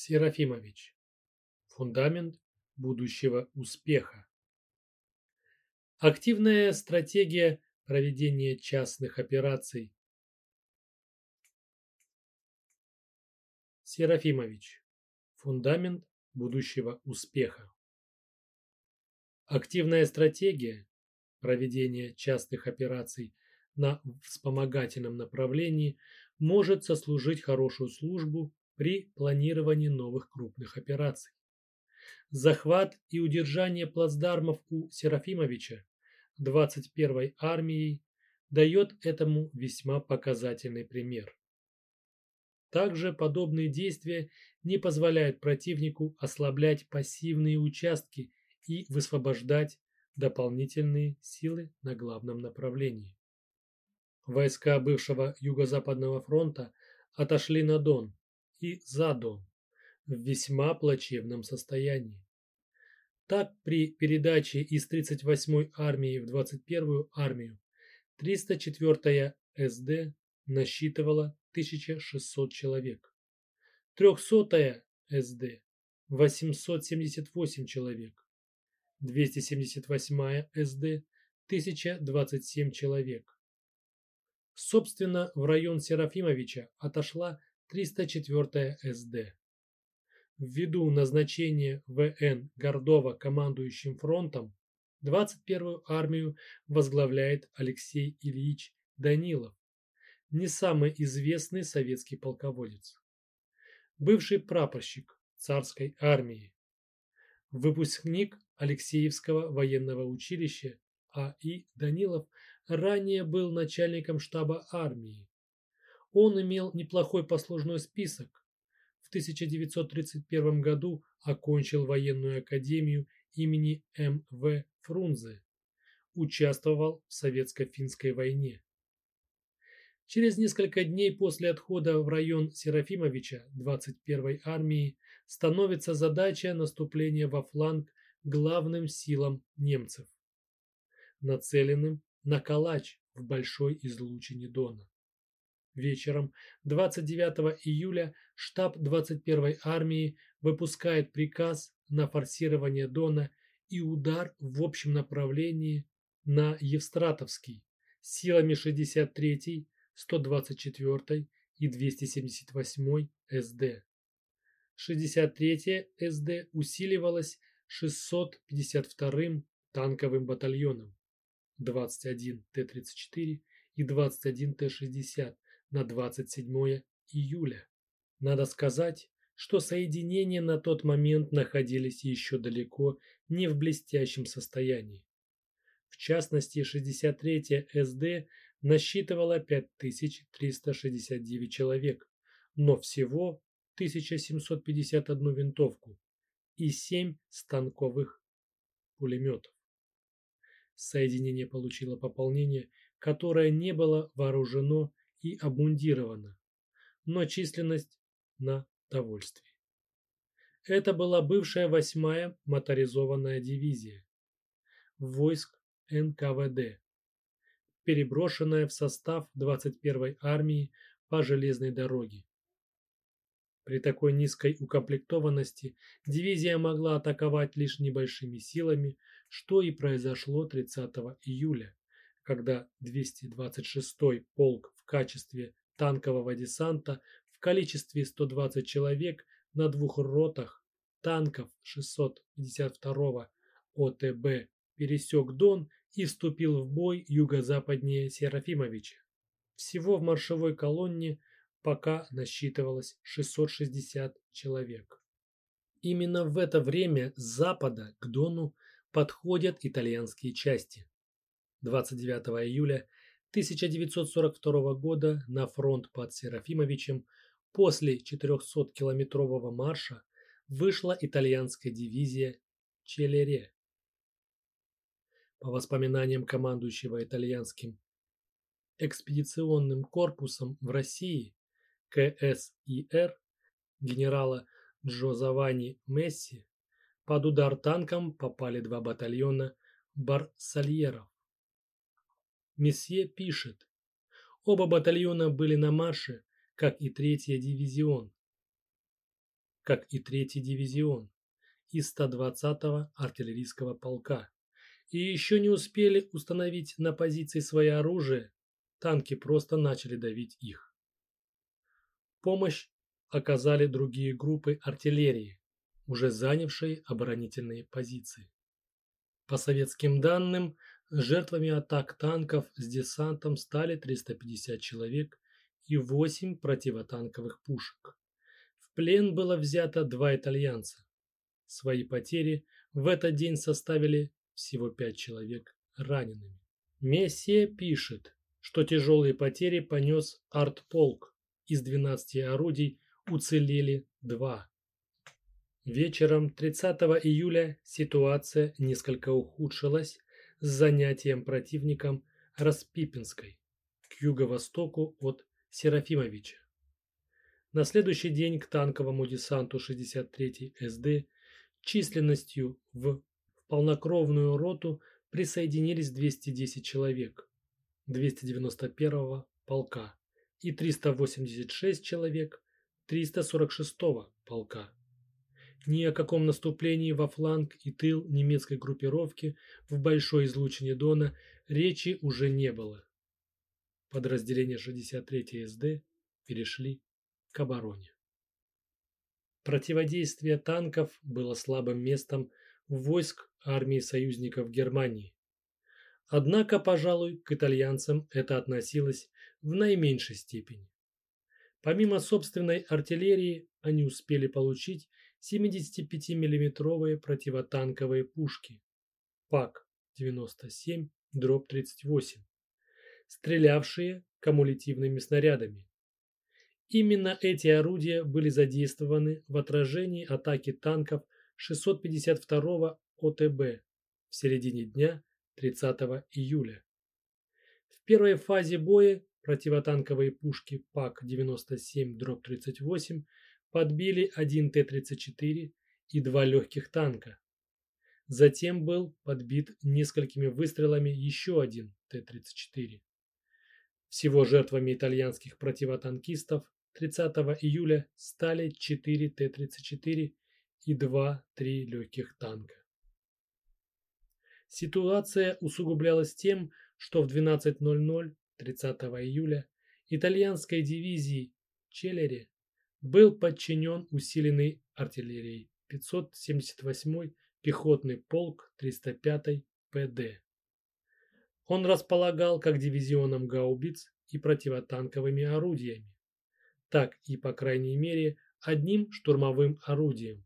Серафимович. Фундамент будущего успеха. Активная стратегия проведения частных операций. Серафимович. Фундамент будущего успеха. Активная стратегия проведения частных операций на вспомогательном направлении может сослужить хорошую службу при планировании новых крупных операций. Захват и удержание плацдармов у Серафимовича 21-й армией дает этому весьма показательный пример. Также подобные действия не позволяют противнику ослаблять пассивные участки и высвобождать дополнительные силы на главном направлении. Войска бывшего Юго-Западного фронта отошли на Дон, и Задо в весьма плачевном состоянии. Так, при передаче из 38-й армии в 21-ю армию 304-я СД насчитывала 1600 человек, 300-я СД – 878 человек, 278-я СД – 1027 человек. Собственно, в район Серафимовича отошла 304 СД. Ввиду назначения В.Н. Гордова командующим фронтом, 21-ю армию возглавляет Алексей Ильич Данилов, не самый известный советский полководец. Бывший прапорщик царской армии. Выпускник Алексеевского военного училища А.И. Данилов ранее был начальником штаба армии, он имел неплохой послужной список. В 1931 году окончил военную академию имени М.В. Фрунзе. Участвовал в советско-финской войне. Через несколько дней после отхода в район Серафимовича 21-й армии становится задача наступления во фланг главным силам немцев, нацеленным на Калач в большой излучине Дона. Вечером. 29 июля штаб 21-й армии выпускает приказ на форсирование Дона и удар в общем направлении на Евстратовский. Силами 63-й, 124-й и 278-й СД. 63-я СД усиливалась 652-м танковым батальоном. 21 Т-34 и 21 Т-60 на 27 июля. Надо сказать, что соединения на тот момент находились еще далеко не в блестящем состоянии. В частности, 63-я СД насчитывала 5369 человек, но всего 1751 винтовку и 7 станковых пулеметов. Соединение получило пополнение, которое не было вооружено и обмундирована, но численность на довольствие. Это была бывшая восьмая моторизованная дивизия войск НКВД, переброшенная в состав 21-й армии по железной дороге. При такой низкой укомплектованности дивизия могла атаковать лишь небольшими силами, что и произошло 30 июля, когда 226-й полк в качестве танкового десанта в количестве 120 человек на двух ротах танков 652-го ОТБ пересек Дон и вступил в бой юго-западнее Серафимовича. Всего в маршевой колонне пока насчитывалось 660 человек. Именно в это время с запада к Дону подходят итальянские части. 29 июля 1942 года на фронт под Серафимовичем после 400-километрового марша вышла итальянская дивизия Челере. По воспоминаниям командующего итальянским экспедиционным корпусом в России КСИР генерала Джозавани Месси, под удар танком попали два батальона барсальеров. Месье пишет. Оба батальона были на марше, как и третий дивизион. как и третий дивизион из 120-го артиллерийского полка. И еще не успели установить на позиции свое оружие, танки просто начали давить их. Помощь оказали другие группы артиллерии, уже занявшие оборонительные позиции. По советским данным, жертвами атак танков с десантом стали 350 человек и 8 противотанковых пушек. В плен было взято два итальянца. Свои потери в этот день составили всего 5 человек ранеными. Мессия пишет, что тяжелые потери понес артполк. Из 12 орудий уцелели два. Вечером 30 июля ситуация несколько ухудшилась с занятием противником Распипинской к юго-востоку от Серафимовича. На следующий день к танковому десанту 63-й СД численностью в полнокровную роту присоединились 210 человек 291-го полка и 386 человек 346-го полка. Ни о каком наступлении во фланг и тыл немецкой группировки в большой излучине Дона речи уже не было. Подразделения 63-й СД перешли к обороне. Противодействие танков было слабым местом войск армии союзников Германии. Однако, пожалуй, к итальянцам это относилось в наименьшей степени. Помимо собственной артиллерии, они успели получить 75 миллиметровые противотанковые пушки ПАК-97 38, стрелявшие кумулятивными снарядами. Именно эти орудия были задействованы в отражении атаки танков 652 ОТБ в середине дня 30 июля. В первой фазе боя противотанковые пушки ПАК-97-38 подбили один Т-34 и два легких танка. Затем был подбит несколькими выстрелами еще один Т-34. Всего жертвами итальянских противотанкистов 30 июля стали 4 Т-34 и 2-3 легких танка. Ситуация усугублялась тем, что в 12.00 30 июля итальянской дивизии Челлери был подчинен усиленной артиллерией 578-й пехотный полк 305-й ПД. Он располагал как дивизионом гаубиц и противотанковыми орудиями, так и, по крайней мере, одним штурмовым орудием.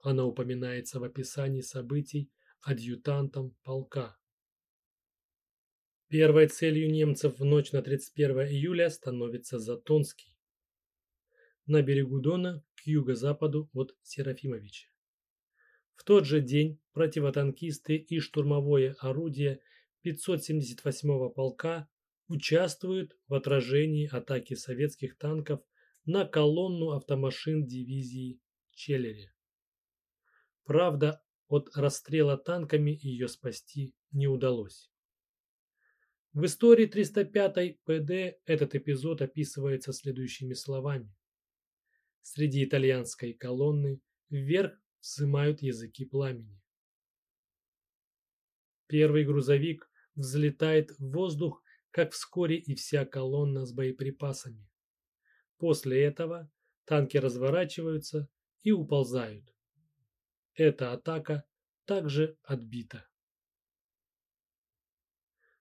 Оно упоминается в описании событий адъютантом полка. Первой целью немцев в ночь на 31 июля становится Затонский. На берегу Дона к юго-западу от Серафимовича. В тот же день противотанкисты и штурмовое орудие 578-го полка участвуют в отражении атаки советских танков на колонну автомашин дивизии Челлери. Правда, от расстрела танками ее спасти не удалось. В истории 305 ПД этот эпизод описывается следующими словами. Среди итальянской колонны вверх взымают языки пламени. Первый грузовик взлетает в воздух, как вскоре и вся колонна с боеприпасами. После этого танки разворачиваются и уползают. Эта атака также отбита.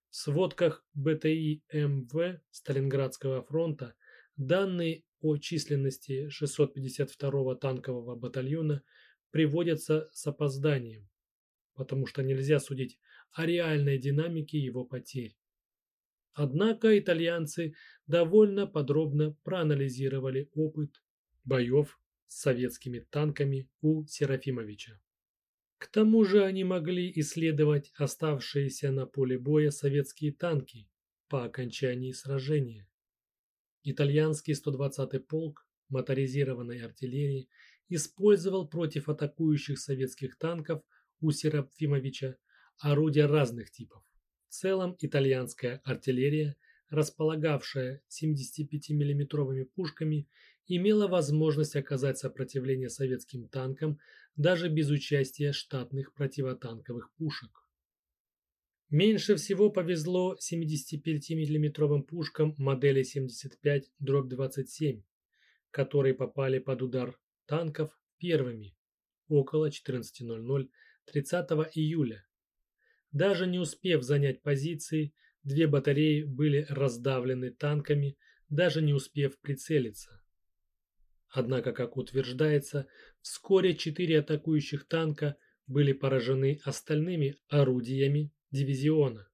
В сводках БТИ МВ Сталинградского фронта данные о численности 652-го танкового батальона приводятся с опозданием, потому что нельзя судить о реальной динамике его потерь. Однако итальянцы довольно подробно проанализировали опыт боев с советскими танками у Серафимовича. К тому же они могли исследовать оставшиеся на поле боя советские танки по окончании сражения. Итальянский 120-й полк моторизированной артиллерии использовал против атакующих советских танков у Серафимовича орудия разных типов. В целом итальянская артиллерия, располагавшая 75 миллиметровыми пушками имела возможность оказать сопротивление советским танкам даже без участия штатных противотанковых пушек. Меньше всего повезло 75 миллиметровым пушкам модели 75-27, которые попали под удар танков первыми около 14.00 30 июля. Даже не успев занять позиции, две батареи были раздавлены танками, даже не успев прицелиться. Однако, как утверждается, вскоре четыре атакующих танка были поражены остальными орудиями дивизиона.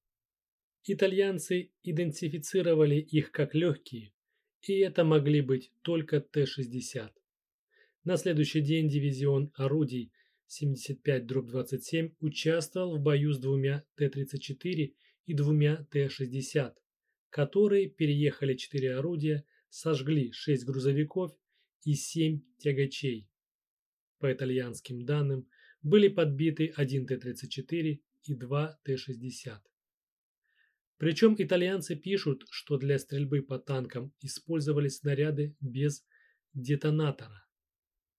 Итальянцы идентифицировали их как легкие, и это могли быть только Т-60. На следующий день дивизион орудий 75-27 участвовал в бою с двумя Т-34 и двумя Т-60, которые переехали четыре орудия, сожгли шесть грузовиков и семь тягачей. По итальянским данным, были подбиты один Т-34 и два Т-60. Причем итальянцы пишут, что для стрельбы по танкам использовались снаряды без детонатора.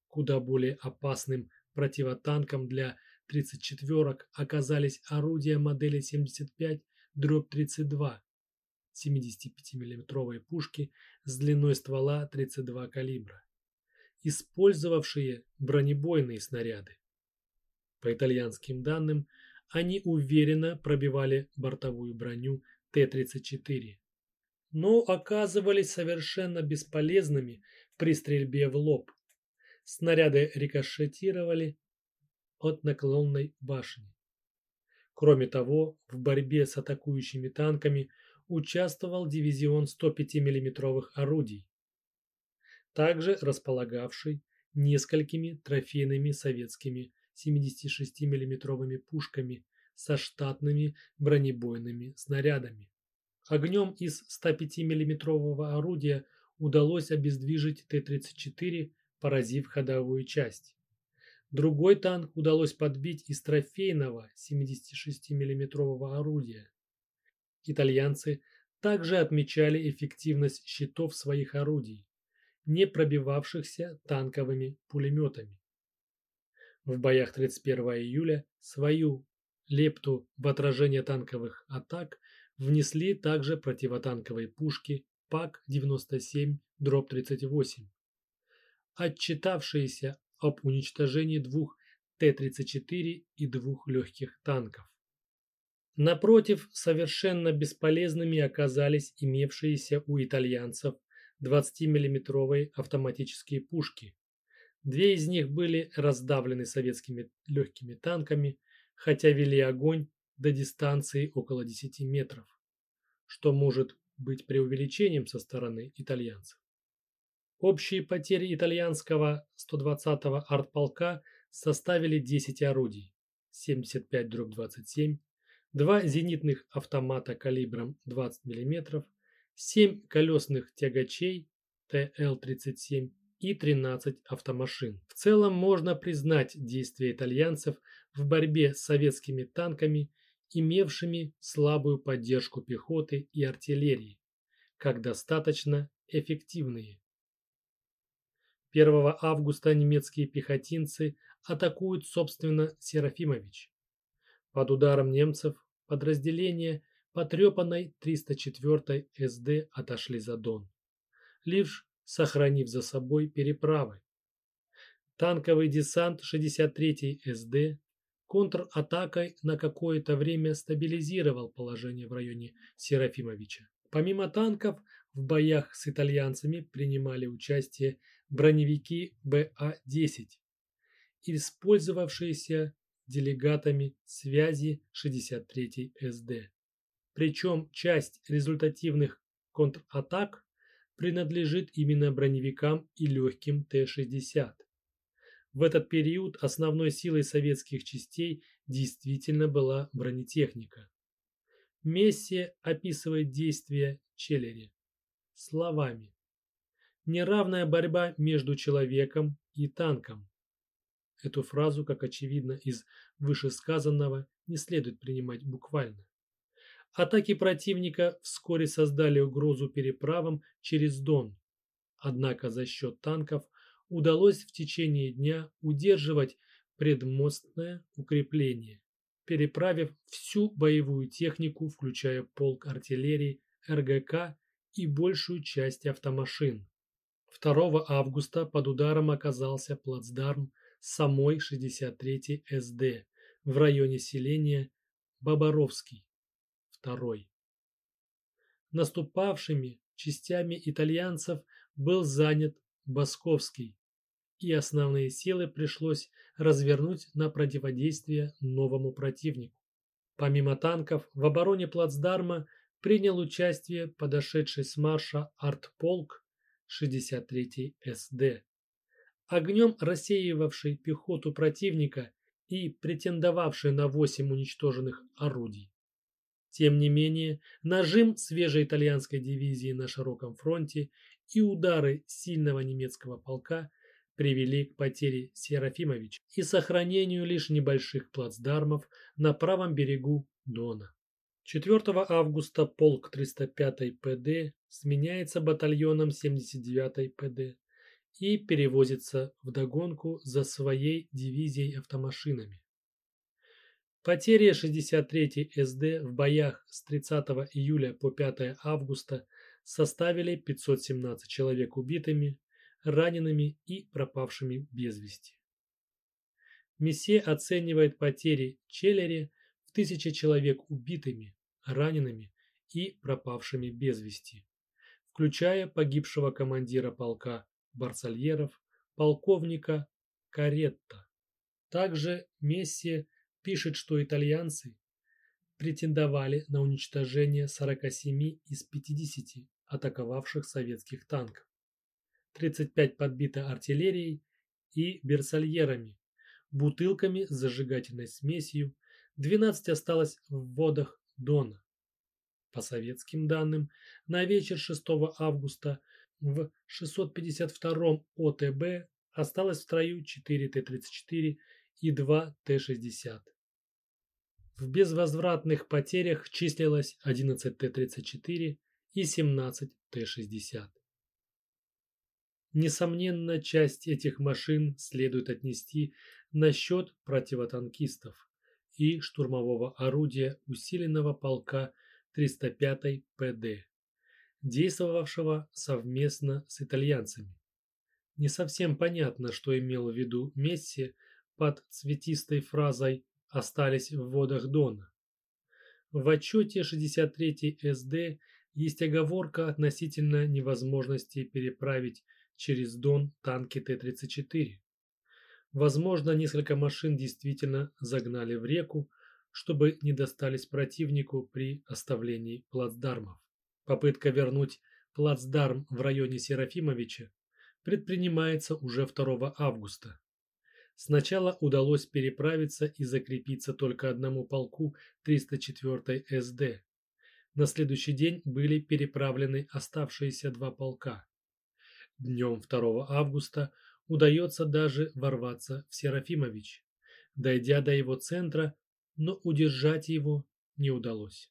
Куда более опасным противотанком для 34-ок оказались орудия модели 75 32 75 миллиметровые пушки с длиной ствола 32 калибра, использовавшие бронебойные снаряды. По итальянским данным, они уверенно пробивали бортовую броню Т-34, но оказывались совершенно бесполезными при стрельбе в лоб. Снаряды рикошетировали от наклонной башни. Кроме того, в борьбе с атакующими танками участвовал дивизион 105 миллиметровых орудий, также располагавший несколькими трофейными советскими 76 миллиметровыми пушками со штатными бронебойными снарядами. Огнем из 105 миллиметрового орудия удалось обездвижить Т-34, поразив ходовую часть. Другой танк удалось подбить из трофейного 76 миллиметрового орудия. Итальянцы также отмечали эффективность щитов своих орудий, не пробивавшихся танковыми пулеметами в боях 31 июля свою лепту в отражение танковых атак внесли также противотанковые пушки ПАК-97-38, отчитавшиеся об уничтожении двух Т-34 и двух легких танков. Напротив, совершенно бесполезными оказались имевшиеся у итальянцев 20-миллиметровые автоматические пушки Две из них были раздавлены советскими легкими танками, хотя вели огонь до дистанции около 10 метров, что может быть преувеличением со стороны итальянцев. Общие потери итальянского 120-го артполка составили 10 орудий 75-27, два зенитных автомата калибром 20 мм, 7 колесных тягачей ТЛ-37 и 13 автомашин. В целом можно признать действия итальянцев в борьбе с советскими танками, имевшими слабую поддержку пехоты и артиллерии, как достаточно эффективные. 1 августа немецкие пехотинцы атакуют, собственно, Серафимович. Под ударом немцев подразделения потрепанной 304 СД отошли за Дон. Лишь сохранив за собой переправы. Танковый десант 63-й СД контратакой на какое-то время стабилизировал положение в районе Серафимовича. Помимо танков, в боях с итальянцами принимали участие броневики БА-10, использовавшиеся делегатами связи 63-й СД. Причем часть результативных контратак принадлежит именно броневикам и легким Т-60. В этот период основной силой советских частей действительно была бронетехника. Месси описывает действия Челлери словами «Неравная борьба между человеком и танком». Эту фразу, как очевидно из вышесказанного, не следует принимать буквально. Атаки противника вскоре создали угрозу переправам через Дон. Однако за счет танков удалось в течение дня удерживать предмостное укрепление, переправив всю боевую технику, включая полк артиллерии, РГК и большую часть автомашин. 2 августа под ударом оказался плацдарм самой 63-й СД в районе селения Боборовский. 2. Наступавшими частями итальянцев был занят Басковский, и основные силы пришлось развернуть на противодействие новому противнику. Помимо танков, в обороне плацдарма принял участие подошедший с марша артполк 63-й СД, огнем рассеивавший пехоту противника и претендовавший на 8 уничтоженных орудий. Тем не менее, нажим свежей итальянской дивизии на широком фронте и удары сильного немецкого полка привели к потере Серафимовича и сохранению лишь небольших плацдармов на правом берегу Дона. 4 августа полк 305 ПД сменяется батальоном 79 ПД и перевозится в догонку за своей дивизией автомашинами. Потери 63 СД в боях с 30 июля по 5 августа составили 517 человек убитыми, ранеными и пропавшими без вести. Мессе оценивает потери Челлери в тысячи человек убитыми, ранеными и пропавшими без вести, включая погибшего командира полка Барсальеров, полковника Каретта. Также Месси пишет, что итальянцы претендовали на уничтожение 47 из 50 атаковавших советских танков, 35 подбито артиллерией и берсальерами, бутылками с зажигательной смесью, 12 осталось в водах Дона. По советским данным, на вечер 6 августа в 652 ОТБ осталось в строю 4 Т-34 и 2 Т-60. В безвозвратных потерях числилось 11 Т-34 и 17 Т-60. Несомненно, часть этих машин следует отнести на счет противотанкистов и штурмового орудия усиленного полка 305 ПД, действовавшего совместно с итальянцами. Не совсем понятно, что имел в виду Месси под цветистой фразой «остались в водах Дона». В отчете 63 СД есть оговорка относительно невозможности переправить через Дон танки Т-34. Возможно, несколько машин действительно загнали в реку, чтобы не достались противнику при оставлении плацдармов. Попытка вернуть плацдарм в районе Серафимовича предпринимается уже 2 августа. Сначала удалось переправиться и закрепиться только одному полку 304 СД. На следующий день были переправлены оставшиеся два полка. Днем 2 августа удается даже ворваться в Серафимович, дойдя до его центра, но удержать его не удалось.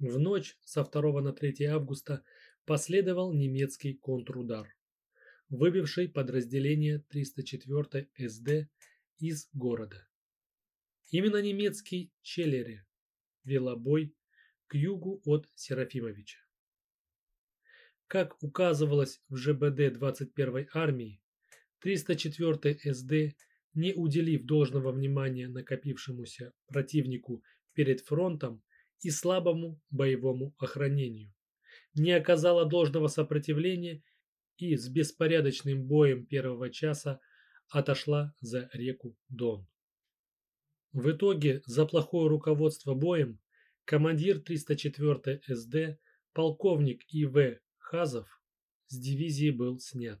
В ночь со 2 на 3 августа последовал немецкий контрудар, выбивший подразделение 304 СД из города. Именно немецкий Челлери вела бой к югу от Серафимовича. Как указывалось в ЖБД 21-й армии, 304 СД, не уделив должного внимания накопившемуся противнику перед фронтом и слабому боевому охранению, не оказала должного сопротивления и с беспорядочным боем первого часа отошла за реку Дон. В итоге за плохое руководство боем командир 304 СД полковник И.В. Хазов с дивизии был снят.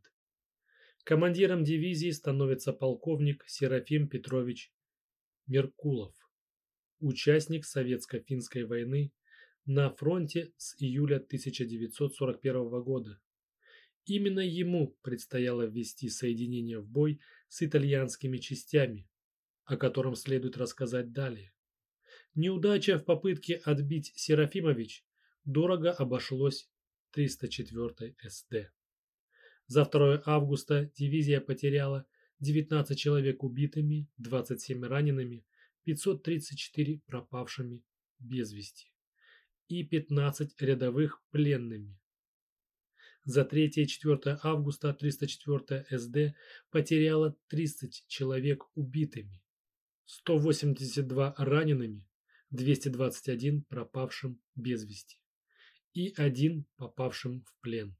Командиром дивизии становится полковник Серафим Петрович Меркулов, участник Советско-финской войны на фронте с июля 1941 года. Именно ему предстояло ввести соединение в бой с итальянскими частями, о котором следует рассказать далее. Неудача в попытке отбить Серафимович дорого обошлось 304 СД. За 2 августа дивизия потеряла 19 человек убитыми, 27 ранеными, 534 пропавшими без вести и 15 рядовых пленными. За 3 и 4 августа 304 СД потеряла 30 человек убитыми, 182 ранеными, 221 пропавшим без вести и один попавшим в плен.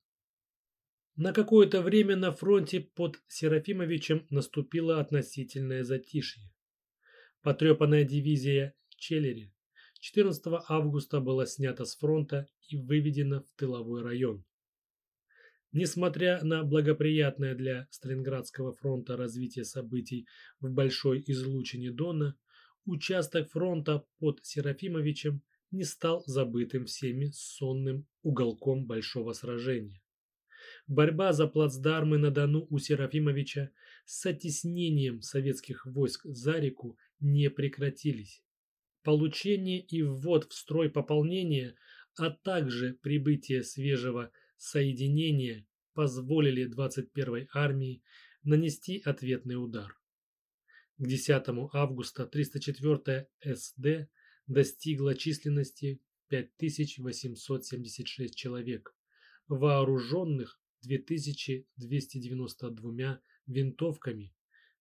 На какое-то время на фронте под Серафимовичем наступило относительное затишье. Потрепанная дивизия Челлери 14 августа была снята с фронта и выведена в тыловой район. Несмотря на благоприятное для Сталинградского фронта развитие событий в Большой излучине Дона, участок фронта под Серафимовичем не стал забытым всеми сонным уголком большого сражения. Борьба за плацдармы на Дону у Серафимовича с оттеснением советских войск за реку не прекратились. Получение и ввод в строй пополнения, а также прибытие свежего соединения позволили 21-й армии нанести ответный удар. К 10 августа 304 СД достигла численности 5876 человек, вооруженных 2292 винтовками,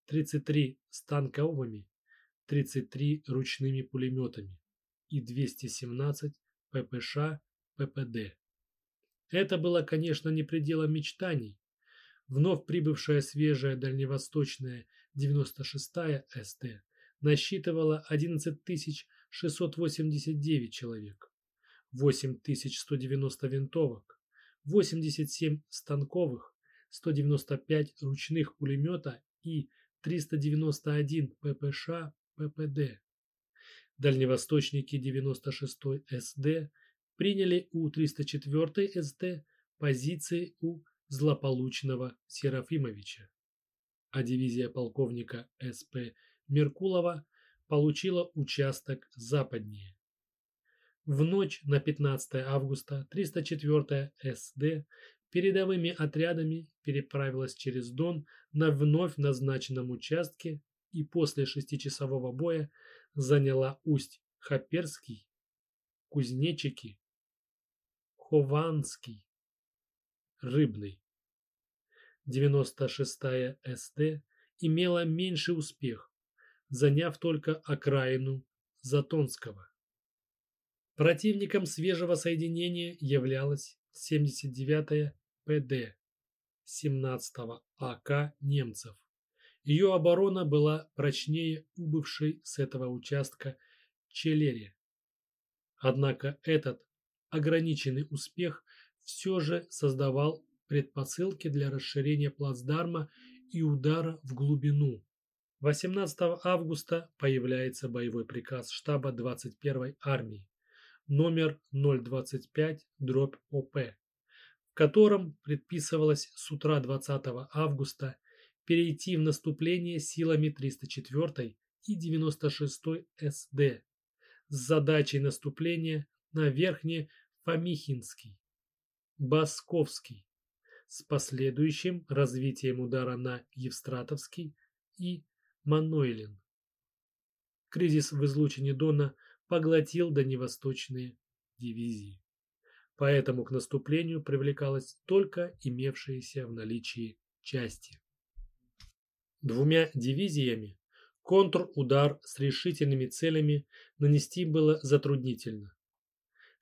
33 станковыми, 33 ручными пулеметами и 217 ППШ ППД. Это было, конечно, не пределом мечтаний. Вновь прибывшая свежая дальневосточная 96-я СТ насчитывала 11 689 человек, 8190 винтовок, 87 станковых, 195 ручных пулемета и 391 ППШ ППД. Дальневосточники 96-й СД приняли у 304-й СД позиции у злополучного Серафимовича, а дивизия полковника СП Меркулова получила участок западнее. В ночь на 15 августа 304 СД передовыми отрядами переправилась через Дон на вновь назначенном участке и после шестичасового боя заняла Усть-Хаперский, Кузнечики, Хованский, Рыбный. 96-я СД имела меньший успех, заняв только окраину Затонского. Противником свежего соединения являлась 79-я ПД 17-го АК немцев. Ее оборона была прочнее убывшей с этого участка Челери. Однако этот ограниченный успех все же создавал предпосылки для расширения плацдарма и удара в глубину. 18 августа появляется боевой приказ штаба 21-й армии номер 025 дробь ОП, в котором предписывалось с утра 20 августа перейти в наступление силами 304 и 96 СД с задачей наступления на Верхне Фомихинский, Басковский, с последующим развитием удара на Евстратовский и Манойлин. Кризис в излучине Дона поглотил дальневосточные дивизии. Поэтому к наступлению привлекалась только имевшиеся в наличии части. Двумя дивизиями контрудар с решительными целями нанести было затруднительно.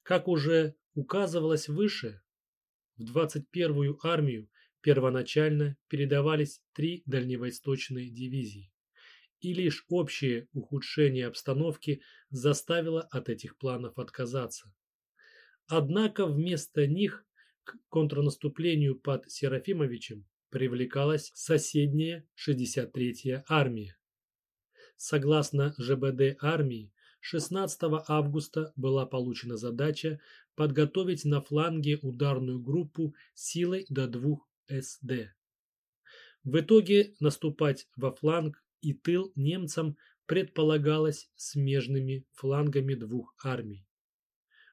Как уже указывалось выше, в 21-ю армию первоначально передавались три дальневосточные дивизии, и лишь общее ухудшение обстановки заставило от этих планов отказаться. Однако вместо них к контрнаступлению под Серафимовичем привлекалась соседняя 63-я армия. Согласно ЖБД армии, 16 августа была получена задача подготовить на фланге ударную группу силой до двух СД. В итоге наступать во фланг и тыл немцам предполагалось смежными флангами двух армий.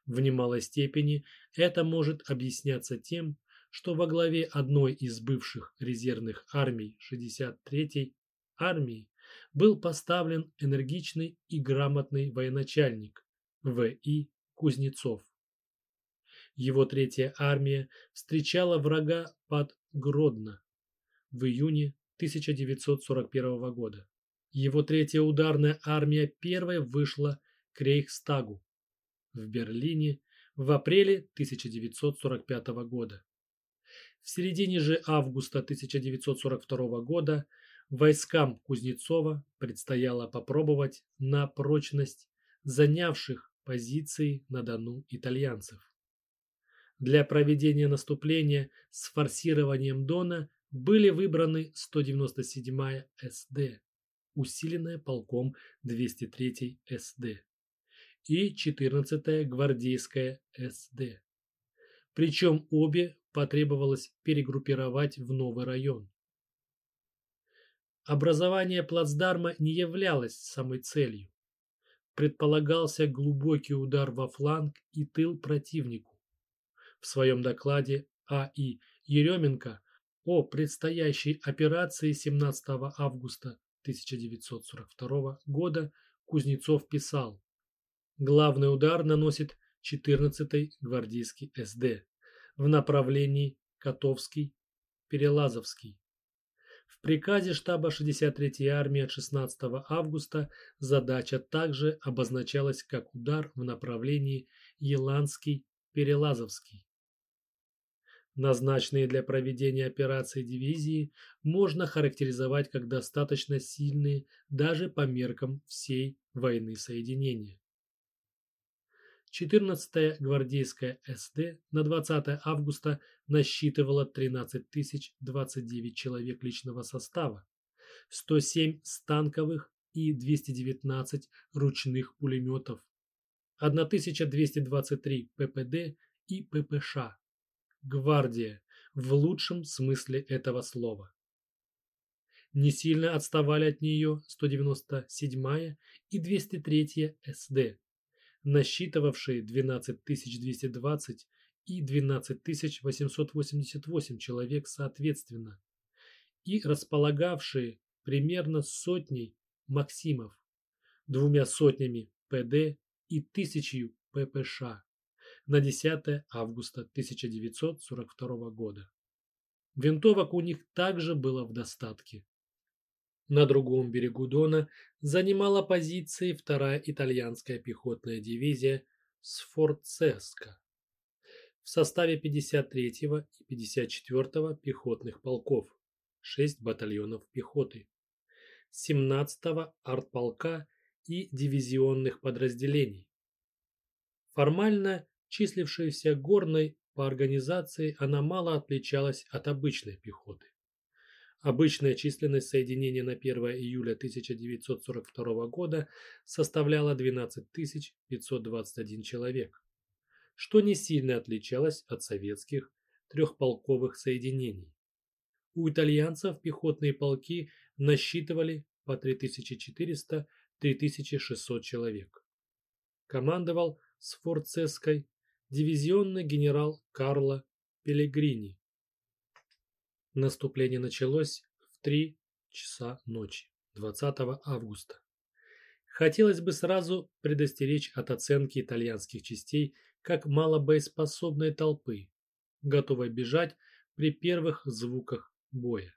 В немалой степени это может объясняться тем, что во главе одной из бывших резервных армий 63-й армии был поставлен энергичный и грамотный военачальник В.И. Кузнецов. Его третья армия встречала врага под Гродно в июне 1941 года. Его третья ударная армия первой вышла к Рейхстагу в Берлине в апреле 1945 года. В середине же августа 1942 года войскам Кузнецова предстояло попробовать на прочность занявших позиции на Дону итальянцев. Для проведения наступления с форсированием Дона были выбраны 197-я СД, усиленная полком 203-й СД, и 14-я гвардейская СД. Причем обе потребовалось перегруппировать в новый район. Образование плацдарма не являлось самой целью. Предполагался глубокий удар во фланг и тыл противнику. В своем докладе А.И. Еременко о предстоящей операции 17 августа 1942 года Кузнецов писал «Главный удар наносит 14-й гвардейский СД в направлении Котовский-Перелазовский. В приказе штаба 63-й армии от 16 августа задача также обозначалась как удар в направлении Еланский-Перелазовский. Назначенные для проведения операции дивизии можно характеризовать как достаточно сильные даже по меркам всей войны соединения. 14-я гвардейская СД на 20 августа насчитывала 13 029 человек личного состава, 107 станковых и 219 ручных пулеметов, 1223 ППД и ППШ гвардия в лучшем смысле этого слова. Не сильно отставали от нее 197-я и 203-я СД, насчитывавшие 12 220 и 12 888 человек соответственно, и располагавшие примерно сотней Максимов, двумя сотнями ПД и тысячью ППШ на 10 августа 1942 года. Винтовок у них также было в достатке. На другом берегу Дона занимала позиции вторая итальянская пехотная дивизия Сфорцеско в составе 53-го и 54-го пехотных полков, 6 батальонов пехоты, 17-го артполка и дивизионных подразделений. Формально числившаяся горной по организации, она мало отличалась от обычной пехоты. Обычная численность соединения на 1 июля 1942 года составляла 12 521 человек, что не сильно отличалось от советских трехполковых соединений. У итальянцев пехотные полки насчитывали по 3400-3600 человек. Командовал Сфорцеской дивизионный генерал Карло Пелегрини. Наступление началось в 3 часа ночи 20 августа. Хотелось бы сразу предостеречь от оценки итальянских частей как малобоеспособной толпы, готовой бежать при первых звуках боя.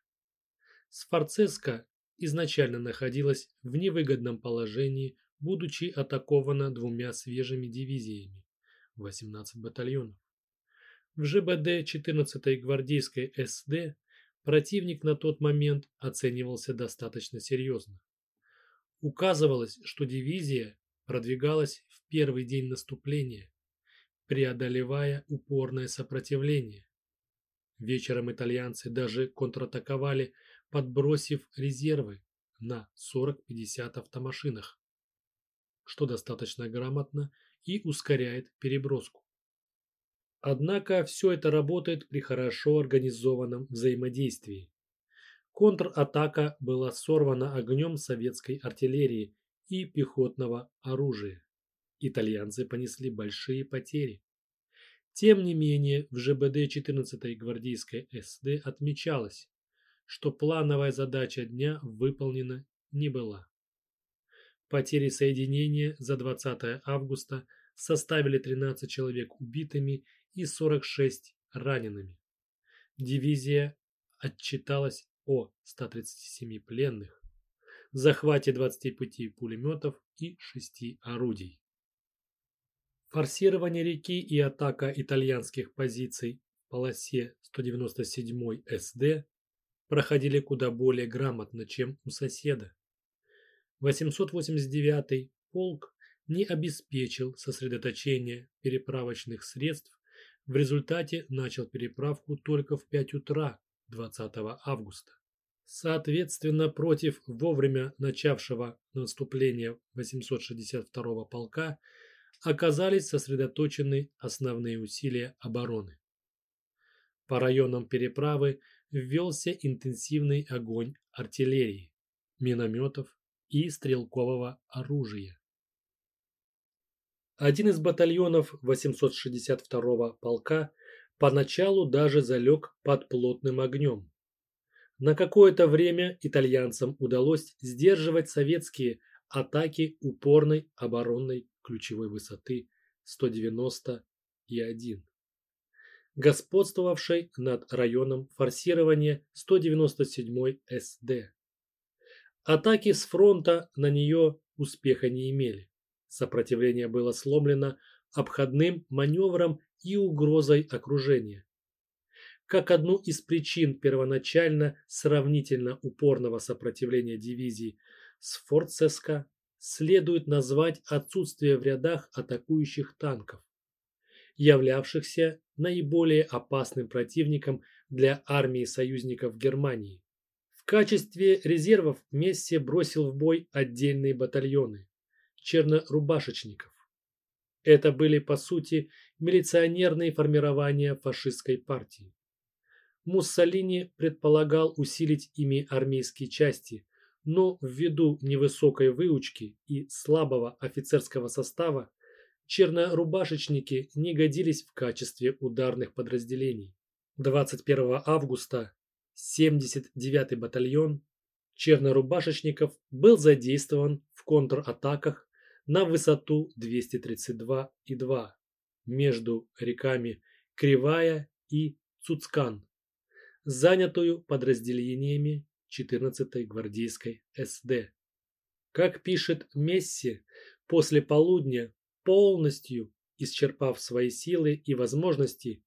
Сфорцеска изначально находилась в невыгодном положении, будучи атакована двумя свежими дивизиями 18 батальонов. В ЖБД 14-й гвардейской СД противник на тот момент оценивался достаточно серьезно. Указывалось, что дивизия продвигалась в первый день наступления, преодолевая упорное сопротивление. Вечером итальянцы даже контратаковали, подбросив резервы на 40-50 автомашинах, что достаточно грамотно и ускоряет переброску. Однако все это работает при хорошо организованном взаимодействии. Контратака была сорвана огнем советской артиллерии и пехотного оружия. Итальянцы понесли большие потери. Тем не менее, в ЖБД 14-й гвардейской СД отмечалось, что плановая задача дня выполнена не была. Потери соединения за 20 августа составили 13 человек убитыми и 46 ранеными. Дивизия отчиталась о 137 пленных, захвате 25 пулеметов и 6 орудий. Форсирование реки и атака итальянских позиций в полосе 197 СД проходили куда более грамотно, чем у соседа. 889 полк не обеспечил сосредоточение переправочных средств, в результате начал переправку только в 5 утра 20 августа. Соответственно, против вовремя начавшего наступления 862 полка оказались сосредоточены основные усилия обороны. По районам переправы ввелся интенсивный огонь артиллерии, минометов и стрелкового оружия. Один из батальонов 862-го полка поначалу даже залег под плотным огнем. На какое-то время итальянцам удалось сдерживать советские атаки упорной оборонной ключевой высоты 190 и 1, господствовавшей над районом форсирования 197 СД. Атаки с фронта на нее успеха не имели. Сопротивление было сломлено обходным маневром и угрозой окружения. Как одну из причин первоначально сравнительно упорного сопротивления дивизии Сфорцеска следует назвать отсутствие в рядах атакующих танков, являвшихся наиболее опасным противником для армии союзников Германии. В качестве резервов Месси бросил в бой отдельные батальоны чернорубашечников. Это были, по сути, милиционерные формирования фашистской партии. Муссолини предполагал усилить ими армейские части, но ввиду невысокой выучки и слабого офицерского состава чернорубашечники не годились в качестве ударных подразделений. 21 августа 79-й батальон чернорубашечников был задействован в контратаках на высоту 232,2 между реками Кривая и Цуцкан, занятую подразделениями 14-й гвардейской СД. Как пишет Месси, после полудня, полностью исчерпав свои силы и возможности,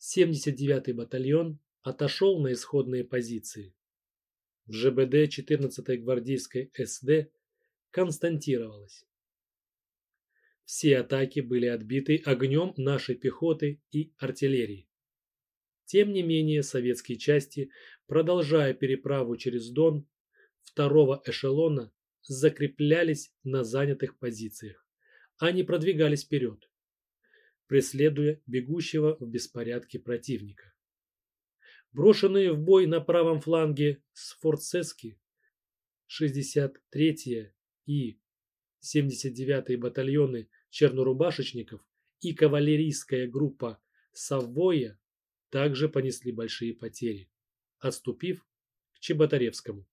79-й батальон отошел на исходные позиции. В ЖБД 14-й гвардейской СД констатировалось. Все атаки были отбиты огнем нашей пехоты и артиллерии. Тем не менее, советские части, продолжая переправу через Дон, второго эшелона закреплялись на занятых позициях, а не продвигались вперед, преследуя бегущего в беспорядке противника. Брошенные в бой на правом фланге Сфорцески 63-я и 79-е батальоны чернорубашечников и кавалерийская группа Саввоя также понесли большие потери, отступив к Чеботаревскому.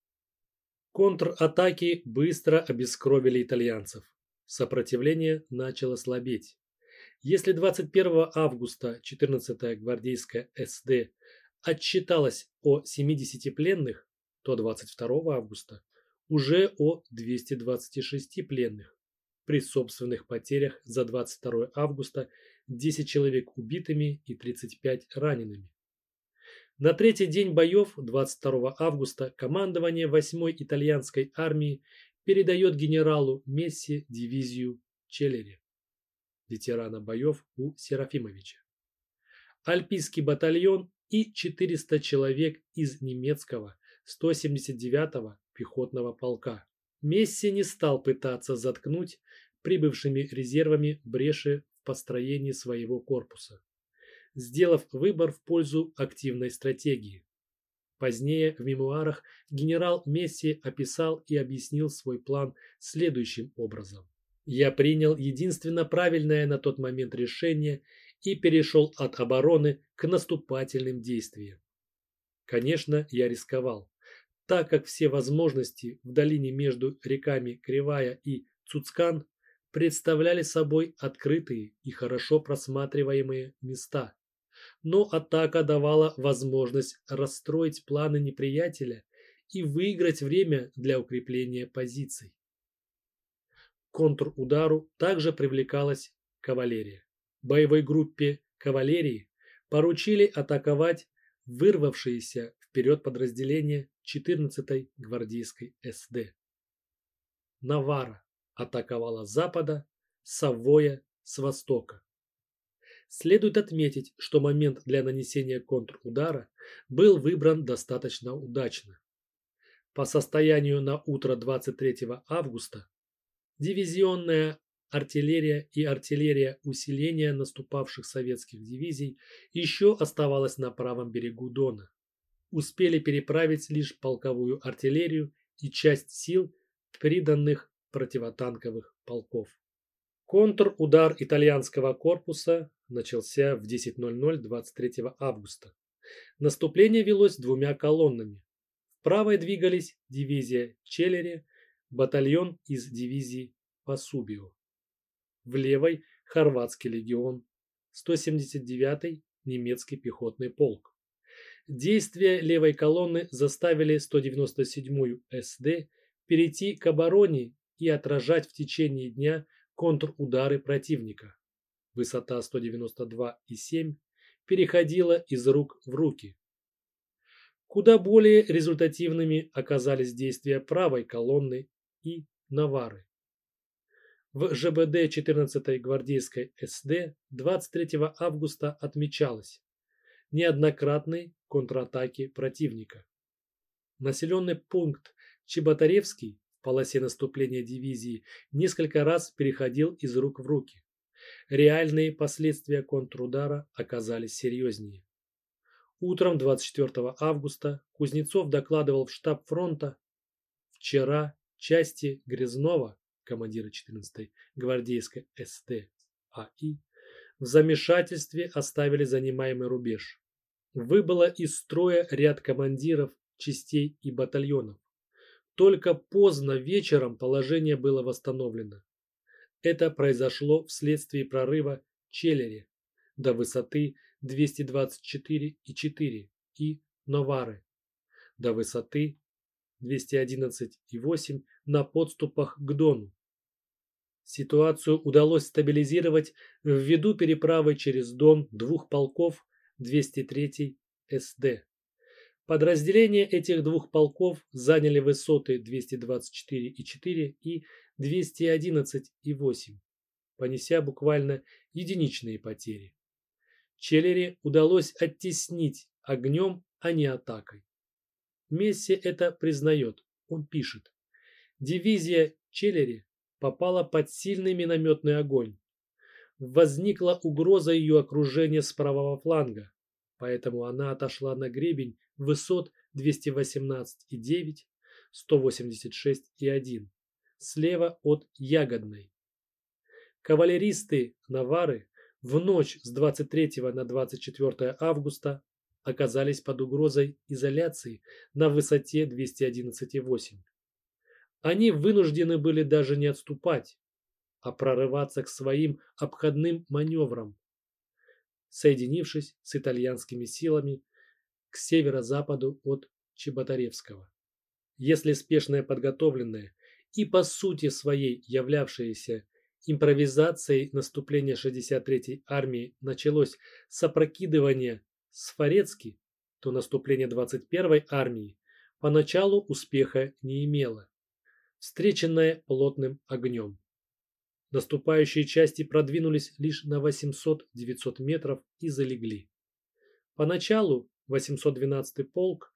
Контратаки быстро обескровили итальянцев. Сопротивление начало слабеть. Если 21 августа 14-я гвардейская СД отчиталась о 70 пленных, то 22 августа уже о 226 пленных. При собственных потерях за 22 августа 10 человек убитыми и 35 ранеными. На третий день боев 22 августа командование 8-й итальянской армии передает генералу Месси дивизию Челлери, ветерана боев у Серафимовича. Альпийский батальон и 400 человек из немецкого 179-го пехотного полка. Месси не стал пытаться заткнуть прибывшими резервами бреши в построении своего корпуса, сделав выбор в пользу активной стратегии. Позднее в мемуарах генерал Месси описал и объяснил свой план следующим образом. «Я принял единственно правильное на тот момент решение и перешел от обороны к наступательным действиям. Конечно, я рисковал, так как все возможности в долине между реками Кривая и Цуцкан представляли собой открытые и хорошо просматриваемые места. Но атака давала возможность расстроить планы неприятеля и выиграть время для укрепления позиций. К контрудару также привлекалась кавалерия. Боевой группе кавалерии поручили атаковать вырвавшиеся вперед подразделения 14-й гвардейской СД. Навара атаковала с запада, Савоя с востока. Следует отметить, что момент для нанесения контрудара был выбран достаточно удачно. По состоянию на утро 23 августа дивизионная артиллерия и артиллерия усиления наступавших советских дивизий еще оставалась на правом берегу Дона. Успели переправить лишь полковую артиллерию и часть сил, приданных противотанковых полков. Контрудар итальянского корпуса начался в 10.00 23 августа. Наступление велось двумя колоннами. Правой двигались дивизия Челлери, батальон из дивизии Пасубио. В левой – хорватский легион, 179-й немецкий пехотный полк. Действия левой колонны заставили 197-ю СД перейти к обороне и отражать в течение дня контрудары противника. Высота 192,7 переходила из рук в руки. Куда более результативными оказались действия правой колонны и Навары. В ЖБД 14-й гвардейской СД 23 августа отмечалось неоднократные контратаки противника. Населенный пункт Чеботаревский полосе наступления дивизии несколько раз переходил из рук в руки. Реальные последствия контрудара оказались серьезнее. Утром 24 августа Кузнецов докладывал в штаб фронта «Вчера части Грязнова, командира 14-й гвардейской СТ АИ, в замешательстве оставили занимаемый рубеж. Выбыло из строя ряд командиров частей и батальонов. Только поздно вечером положение было восстановлено. Это произошло вследствие прорыва Челлери до высоты 224,4 и Новары до высоты 211,8 на подступах к Дону. Ситуацию удалось стабилизировать ввиду переправы через Дон двух полков 203 СД. Подразделения этих двух полков заняли высоты 224,4 и 211,8, понеся буквально единичные потери. Челлери удалось оттеснить огнем, а не атакой. Месси это признает, он пишет. Дивизия Челлери попала под сильный минометный огонь. Возникла угроза ее окружения с правого фланга, поэтому она отошла на гребень высот 218,9, 186,1, слева от Ягодной. Кавалеристы Навары в ночь с 23 на 24 августа оказались под угрозой изоляции на высоте 211,8. Они вынуждены были даже не отступать, а прорываться к своим обходным маневрам, соединившись с итальянскими силами к северо-западу от Чеботаревского. Если спешное подготовленное и по сути своей являвшееся импровизацией наступление 63-й армии началось с опрокидывания Сфорецки, то наступление 21-й армии поначалу успеха не имело, встреченное плотным огнем. Наступающие части продвинулись лишь на 800-900 метров и залегли. Поначалу 812-й полк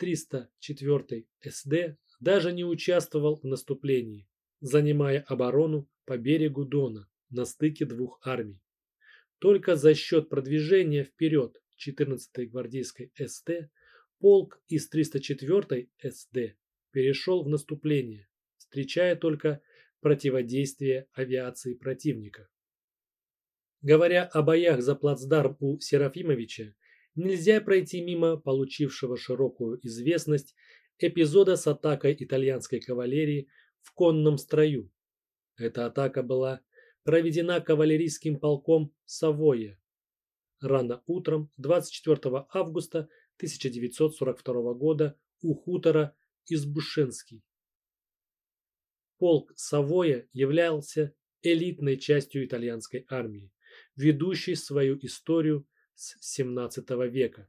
304-й СД даже не участвовал в наступлении, занимая оборону по берегу Дона на стыке двух армий. Только за счет продвижения вперед 14-й гвардейской СТ полк из 304-й СД перешел в наступление, встречая только противодействие авиации противника. Говоря о боях за плацдарм у Серафимовича, нельзя пройти мимо получившего широкую известность эпизода с атакой итальянской кавалерии в конном строю. Эта атака была проведена кавалерийским полком Савоя рано утром 24 августа 1942 года у хутора Избушенский. Полк Савоя являлся элитной частью итальянской армии, ведущей свою историю с 17 века.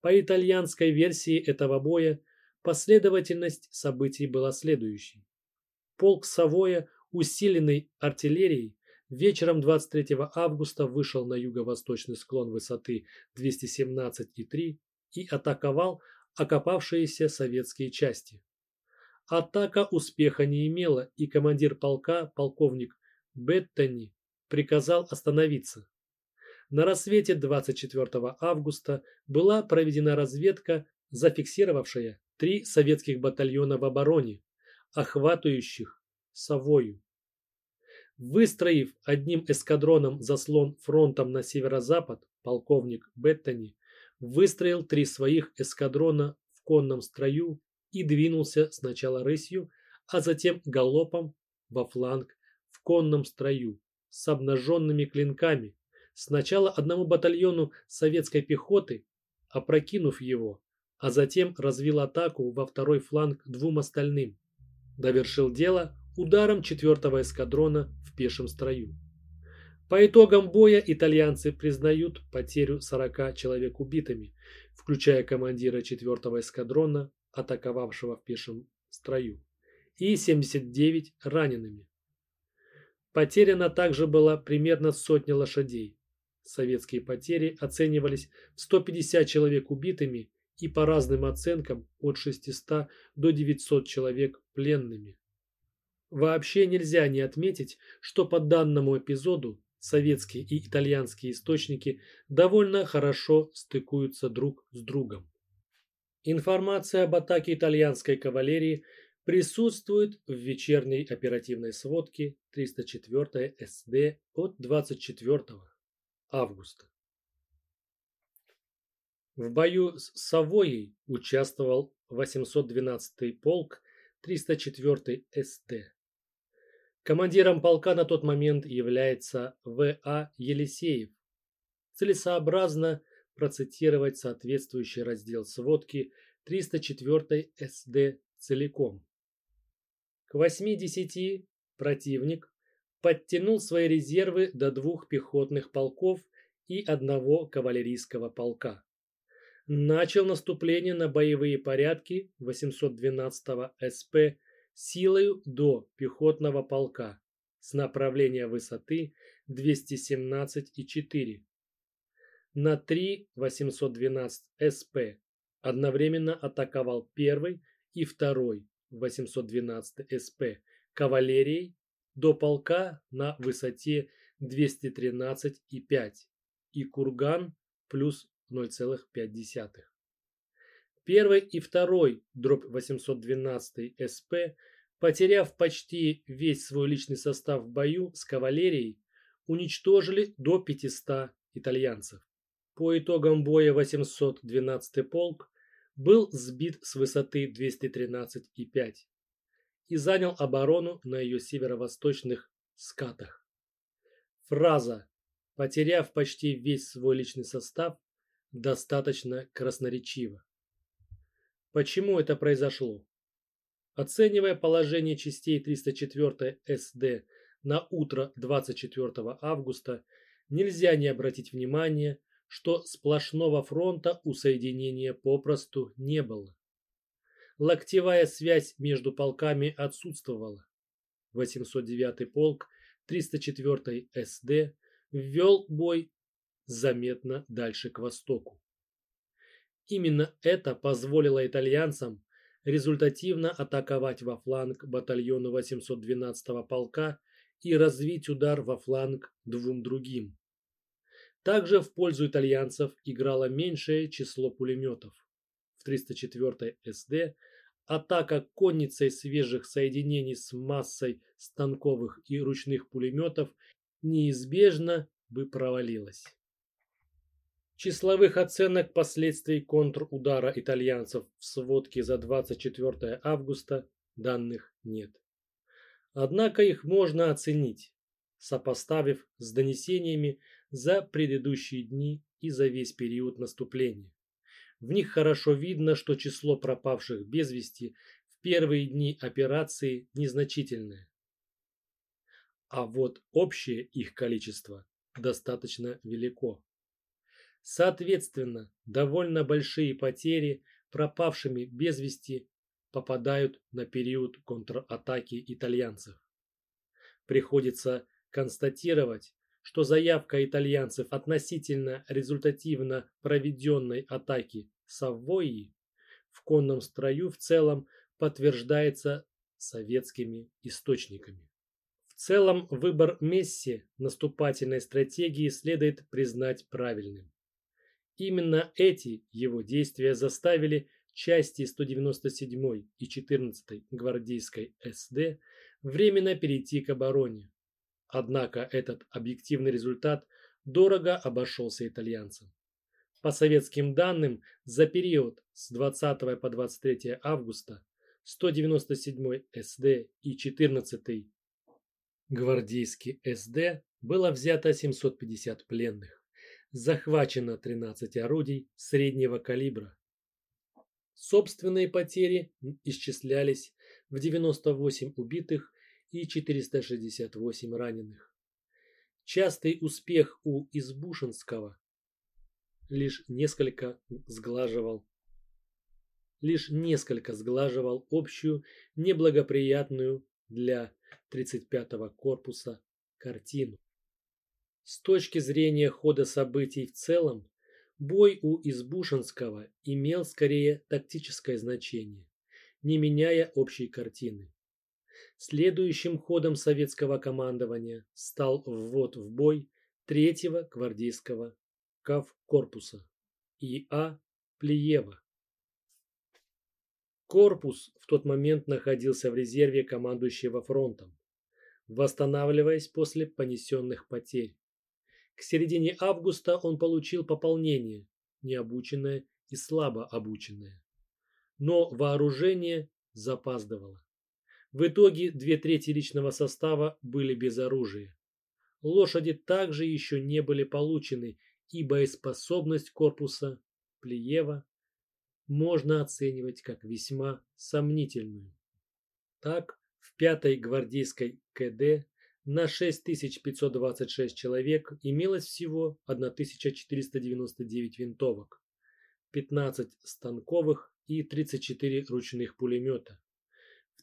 По итальянской версии этого боя последовательность событий была следующей. Полк Савоя, усиленный артиллерией, вечером 23 августа вышел на юго-восточный склон высоты 217,3 и атаковал окопавшиеся советские части. Атака успеха не имела, и командир полка, полковник Беттани, приказал остановиться. На рассвете 24 августа была проведена разведка, зафиксировавшая три советских батальона в обороне, охватывающих Савою. Выстроив одним эскадроном заслон фронтом на северо-запад, полковник Беттани выстроил три своих эскадрона в конном строю и двинулся сначала рысью, а затем галопом во фланг в конном строю с обнаженными клинками, сначала одному батальону советской пехоты, опрокинув его, а затем развил атаку во второй фланг двум остальным. Довершил дело ударом 4-го эскадрона в пешем строю. По итогам боя итальянцы признают потерю 40 человек убитыми, включая командира 4-го эскадрона, атаковавшего в пешем строю, и 79 ранеными. Потеряна также была примерно сотня лошадей. Советские потери оценивались в 150 человек убитыми и по разным оценкам от 600 до 900 человек пленными. Вообще нельзя не отметить, что по данному эпизоду советские и итальянские источники довольно хорошо стыкуются друг с другом. Информация об атаке итальянской кавалерии присутствует в вечерней оперативной сводке 304 СД от 24 августа. В бою с Савойей участвовал 812-й полк 304 СД. Командиром полка на тот момент является В.А. Елисеев. Целесообразно процитировать соответствующий раздел сводки 304 СД целиком. К 80 противник подтянул свои резервы до двух пехотных полков и одного кавалерийского полка. Начал наступление на боевые порядки 812 СП силою до пехотного полка с направления высоты 217,4 на 3 812 СП одновременно атаковал первый и второй 812 СП кавалерией до полка на высоте 213,5 и курган плюс 0,5. Первый и второй дробь 812 СП, потеряв почти весь свой личный состав в бою с кавалерией, уничтожили до 500 итальянцев. По итогам боя 812 полк был сбит с высоты 213,5 и занял оборону на ее северо-восточных скатах. Фраза «потеряв почти весь свой личный состав» достаточно красноречива. Почему это произошло? Оценивая положение частей 304 СД на утро 24 августа, нельзя не обратить внимание, что сплошного фронта у соединения попросту не было. Локтевая связь между полками отсутствовала. 809-й полк 304 СД ввел бой заметно дальше к востоку. Именно это позволило итальянцам результативно атаковать во фланг батальону 812-го полка и развить удар во фланг двум другим. Также в пользу итальянцев играло меньшее число пулеметов. В 304-й СД атака конницей свежих соединений с массой станковых и ручных пулеметов неизбежно бы провалилась. Числовых оценок последствий контрудара итальянцев в сводке за 24 августа данных нет. Однако их можно оценить, сопоставив с донесениями за предыдущие дни и за весь период наступления. В них хорошо видно, что число пропавших без вести в первые дни операции незначительное. А вот общее их количество достаточно велико. Соответственно, довольно большие потери пропавшими без вести попадают на период контратаки итальянцев. Приходится констатировать, что заявка итальянцев относительно результативно проведенной атаки Савойи в конном строю в целом подтверждается советскими источниками. В целом выбор Месси наступательной стратегии следует признать правильным. Именно эти его действия заставили части 197 и 14 гвардейской СД временно перейти к обороне. Однако этот объективный результат дорого обошелся итальянцам. По советским данным, за период с 20 по 23 августа 197 СД и 14 гвардейский СД было взято 750 пленных захвачено 13 орудий среднего калибра. Собственные потери исчислялись в 98 убитых и 468 раненых. Частый успех у Избушинского лишь несколько сглаживал лишь несколько сглаживал общую неблагоприятную для 35-го корпуса картину. С точки зрения хода событий в целом, бой у Избушинского имел скорее тактическое значение, не меняя общей картины. Следующим ходом советского командования стал ввод в бой третьего гвардейского корпуса И.А. Плиева. Корпус в тот момент находился в резерве командующего фронтом, восстанавливаясь после понесенных потерь. К середине августа он получил пополнение, необученное и слабо обученное. Но вооружение запаздывало. В итоге две трети личного состава были без оружия. Лошади также еще не были получены, и боеспособность корпуса Плиева можно оценивать как весьма сомнительную. Так, в 5-й гвардейской КД на 6526 человек имелось всего 1499 винтовок, 15 станковых и 34 ручных пулемета.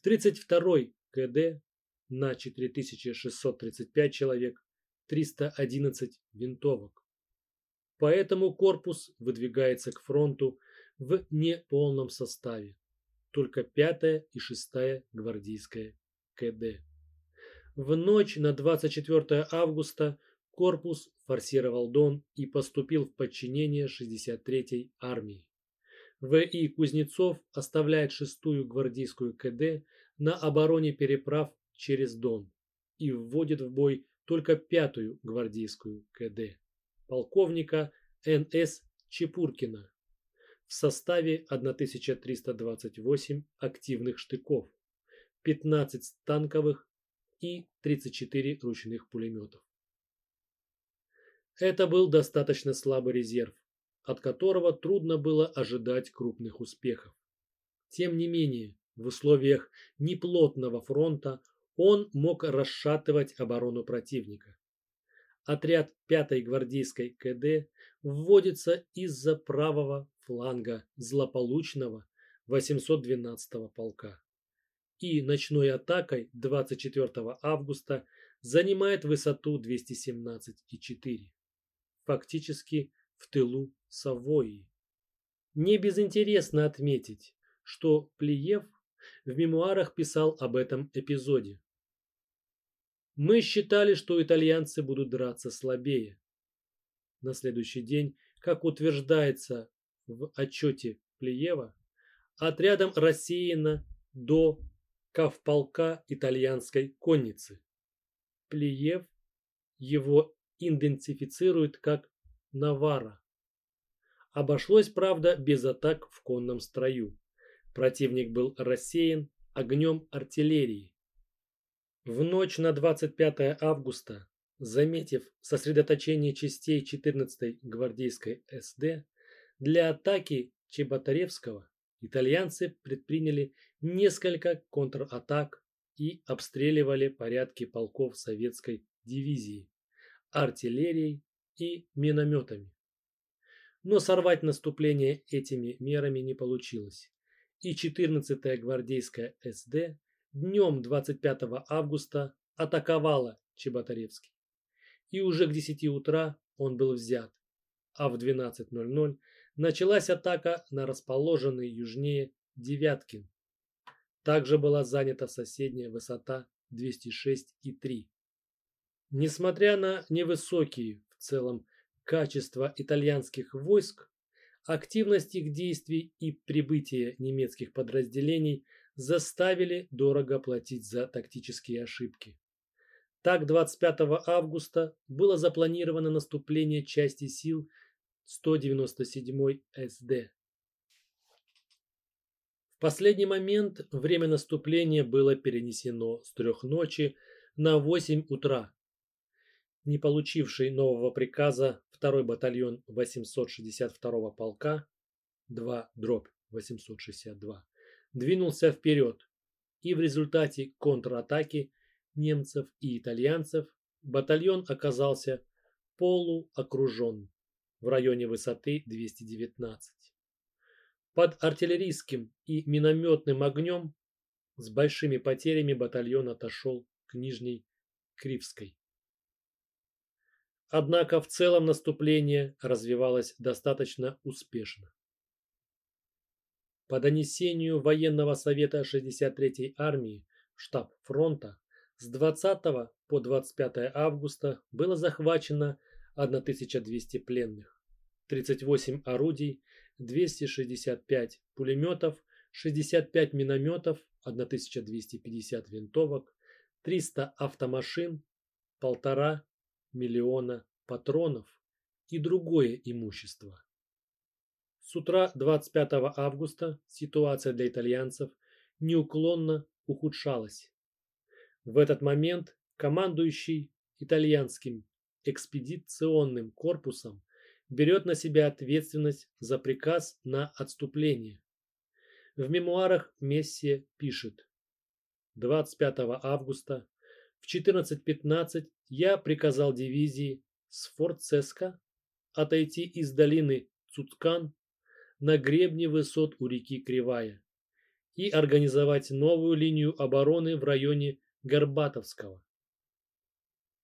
В 32-й КД на 4635 человек 311 винтовок. Поэтому корпус выдвигается к фронту в неполном составе. Только 5 и 6 гвардейская КД. В ночь на 24 августа корпус форсировал Дон и поступил в подчинение 63-й армии. В.И. Кузнецов оставляет 6-ю гвардейскую КД на обороне переправ через Дон и вводит в бой только 5-ю гвардейскую КД полковника Н.С. Чепуркина в составе 1328 активных штыков, 15 танковых и 34 ручных пулеметов. Это был достаточно слабый резерв, от которого трудно было ожидать крупных успехов. Тем не менее, в условиях неплотного фронта он мог расшатывать оборону противника. Отряд 5-й гвардейской КД вводится из-за правого фланга злополучного 812-го полка и ночной атакой 24 августа занимает высоту 217,4, фактически в тылу Савойи. Не безинтересно отметить, что Плиев в мемуарах писал об этом эпизоде. Мы считали, что итальянцы будут драться слабее. На следующий день, как утверждается в отчете Плиева, отрядом рассеяно до кавполка итальянской конницы. Плиев его идентифицируют как Навара. Обошлось, правда, без атак в конном строю. Противник был рассеян огнем артиллерии. В ночь на 25 августа, заметив сосредоточение частей 14-й гвардейской СД, для атаки Чеботаревского итальянцы предприняли несколько контратак и обстреливали порядки полков советской дивизии артиллерией и минометами. Но сорвать наступление этими мерами не получилось, и 14-я гвардейская СД днем 25 августа атаковала Чеботаревский. И уже к 10 утра он был взят, а в 12.00 началась атака на расположенный южнее Девяткин. Также была занята соседняя высота 206,3. Несмотря на невысокие в целом качества итальянских войск, активность их действий и прибытие немецких подразделений заставили дорого платить за тактические ошибки. Так 25 августа было запланировано наступление части сил 197 СД. В последний момент время наступления было перенесено с трех ночи на 8 утра. Не получивший нового приказа второй батальон 862 полка 2 дробь 862 двинулся вперед, и в результате контратаки немцев и итальянцев батальон оказался полуокружен в районе высоты 219. Под артиллерийским и минометным огнем с большими потерями батальон отошел к Нижней Кривской. Однако в целом наступление развивалось достаточно успешно. По донесению военного совета 63-й армии штаб фронта с 20 по 25 августа было захвачено 1200 пленных, 38 орудий, 265 пулеметов, 65 минометов, 1250 винтовок, 300 автомашин, полтора миллиона патронов и другое имущество. С утра 25 августа ситуация для итальянцев неуклонно ухудшалась. В этот момент командующий итальянским экспедиционным корпусом берет на себя ответственность за приказ на отступление. В мемуарах Мессия пишет 25 августа в 14.15 я приказал дивизии Сфорцеска отойти из долины Цуткан на гребне высот у реки Кривая и организовать новую линию обороны в районе Горбатовского.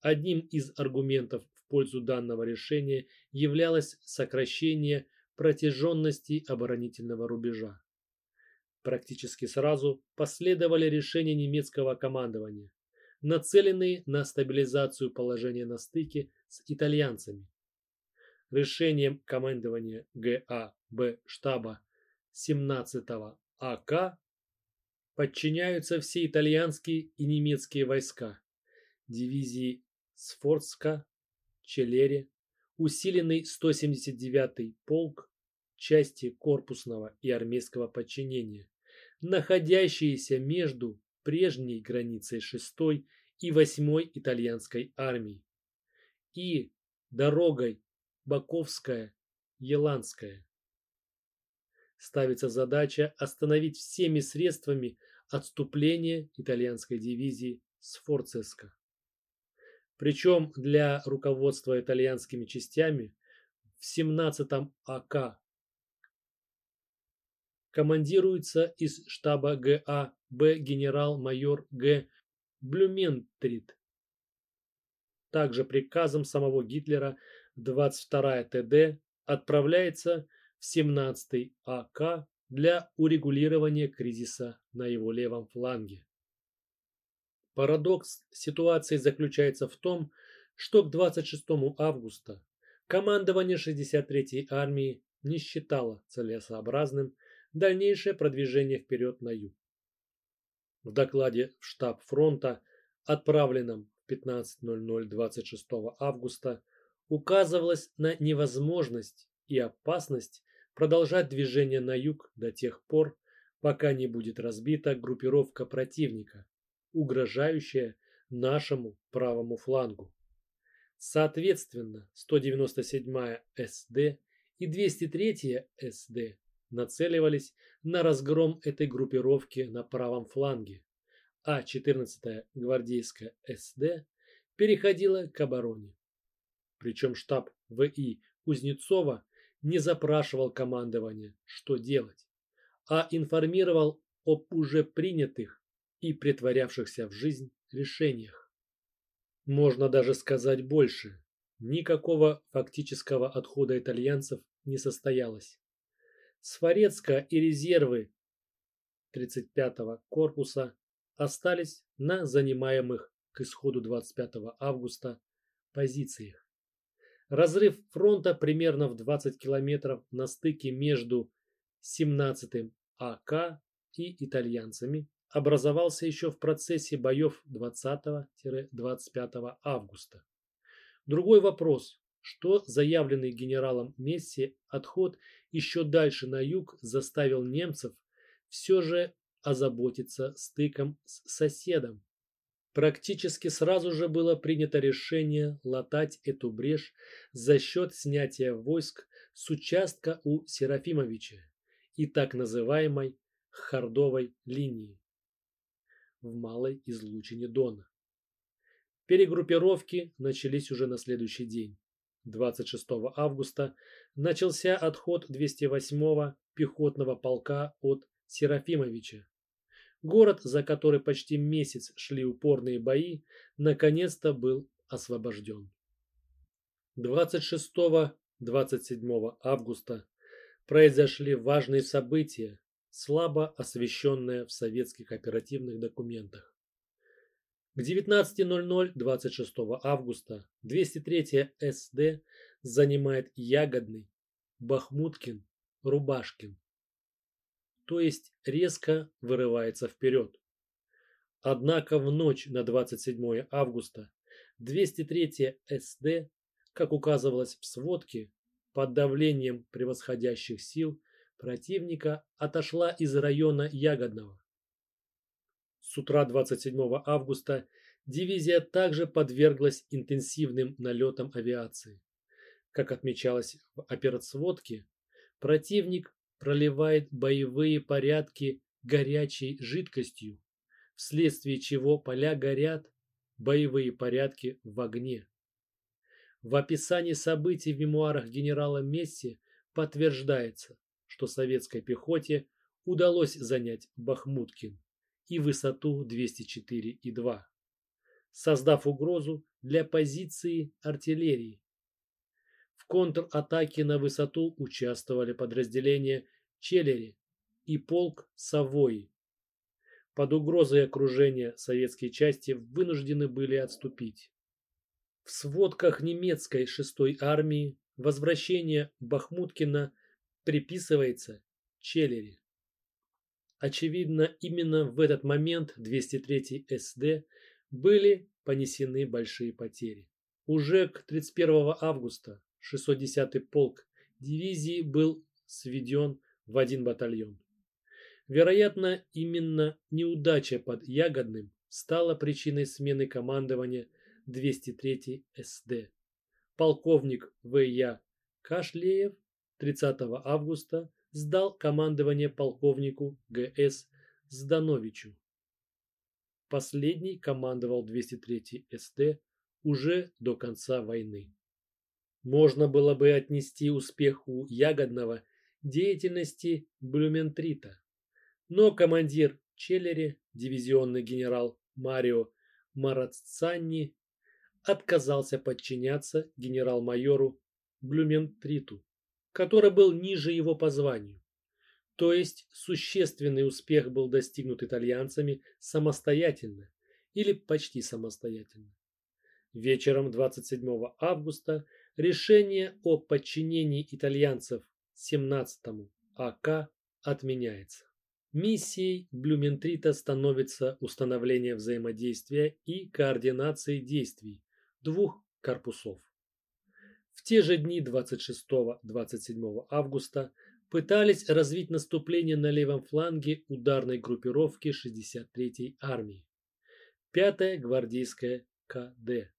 Одним из аргументов в пользу данного решения являлось сокращение протяженности оборонительного рубежа. Практически сразу последовали решения немецкого командования, нацеленные на стабилизацию положения на стыке с итальянцами. Решением командования ГАБ штаба 17-го АК подчиняются все итальянские и немецкие войска, дивизии Сфорска, Челери, усиленный 179-й полк, части корпусного и армейского подчинения, находящиеся между прежней границей 6-й и 8-й итальянской армии и дорогой Баковская-Еланская. Ставится задача остановить всеми средствами отступление итальянской дивизии с Форцеска. Причем для руководства итальянскими частями в 17-м АК командируется из штаба ГА Б генерал-майор Г. Блюментрит. Также приказом самого Гитлера 22-я ТД отправляется в 17-й АК для урегулирования кризиса на его левом фланге. Парадокс ситуации заключается в том, что к 26 августа командование 63-й армии не считало целесообразным дальнейшее продвижение вперед на юг. В докладе в штаб фронта, отправленном в 15.00 26 августа указывалось на невозможность и опасность продолжать движение на юг до тех пор, пока не будет разбита группировка противника, угрожающая нашему правому флангу. Соответственно, 197-я СД и 203-я СД нацеливались на разгром этой группировки на правом фланге, а 14-я гвардейская СД переходила к обороне. Причем штаб ВИ Кузнецова не запрашивал командования, что делать, а информировал об уже принятых и претворявшихся в жизнь решениях. Можно даже сказать больше. Никакого фактического отхода итальянцев не состоялось. Сфорецка и резервы 35-го корпуса остались на занимаемых к исходу 25 августа позициях. Разрыв фронта примерно в 20 километров на стыке между 17-м АК и итальянцами образовался еще в процессе боев 20-25 августа. Другой вопрос, что заявленный генералом Месси отход еще дальше на юг заставил немцев все же озаботиться стыком с соседом. Практически сразу же было принято решение латать эту брешь за счет снятия войск с участка у Серафимовича и так называемой Хардовой линии в малой излучине Дона. Перегруппировки начались уже на следующий день. 26 августа начался отход 208-го пехотного полка от Серафимовича. Город, за который почти месяц шли упорные бои, наконец-то был освобожден. 26-27 августа произошли важные события, слабо освещенные в советских оперативных документах. К 19.00 26 августа 203 СД занимает Ягодный, Бахмуткин, Рубашкин. То есть резко вырывается вперед. Однако в ночь на 27 августа 203 СД, как указывалось в сводке, под давлением превосходящих сил противника отошла из района Ягодного с утра 27 августа дивизия также подверглась интенсивным налетам авиации. Как отмечалось в операцводке, противник проливает боевые порядки горячей жидкостью, вследствие чего поля горят, боевые порядки в огне. В описании событий в мемуарах генерала Месси подтверждается, что советской пехоте удалось занять Бахмуткин и высоту 204,2, создав угрозу для позиции артиллерии. В контратаке на высоту участвовали подразделения Челлери и полк Савои. Под угрозой окружения советские части вынуждены были отступить. В сводках немецкой 6-й армии возвращение Бахмуткина приписывается Челлери. Очевидно, именно в этот момент 203 СД были понесены большие потери. Уже к 31 августа 610-й полк дивизии был сведен в один батальон. Вероятно, именно неудача под Ягодным стала причиной смены командования 203 СД. Полковник В.Я. Кашлеев 30 августа сдал командование полковнику Г.С. Здановичу. Последний командовал 203 СТ уже до конца войны. Можно было бы отнести успеху Ягодного деятельности Блюментрита, но командир Челлери, дивизионный генерал Марио Мараццанни, отказался подчиняться генерал-майору Блюментриту который был ниже его по званию. То есть существенный успех был достигнут итальянцами самостоятельно или почти самостоятельно. Вечером 27 августа решение о подчинении итальянцев 17-му АК отменяется. Миссией Блюментрита становится установление взаимодействия и координации действий двух корпусов. В те же дни 26-27 августа пытались развить наступление на левом фланге ударной группировки 63-й армии. 5-я гвардейская КД.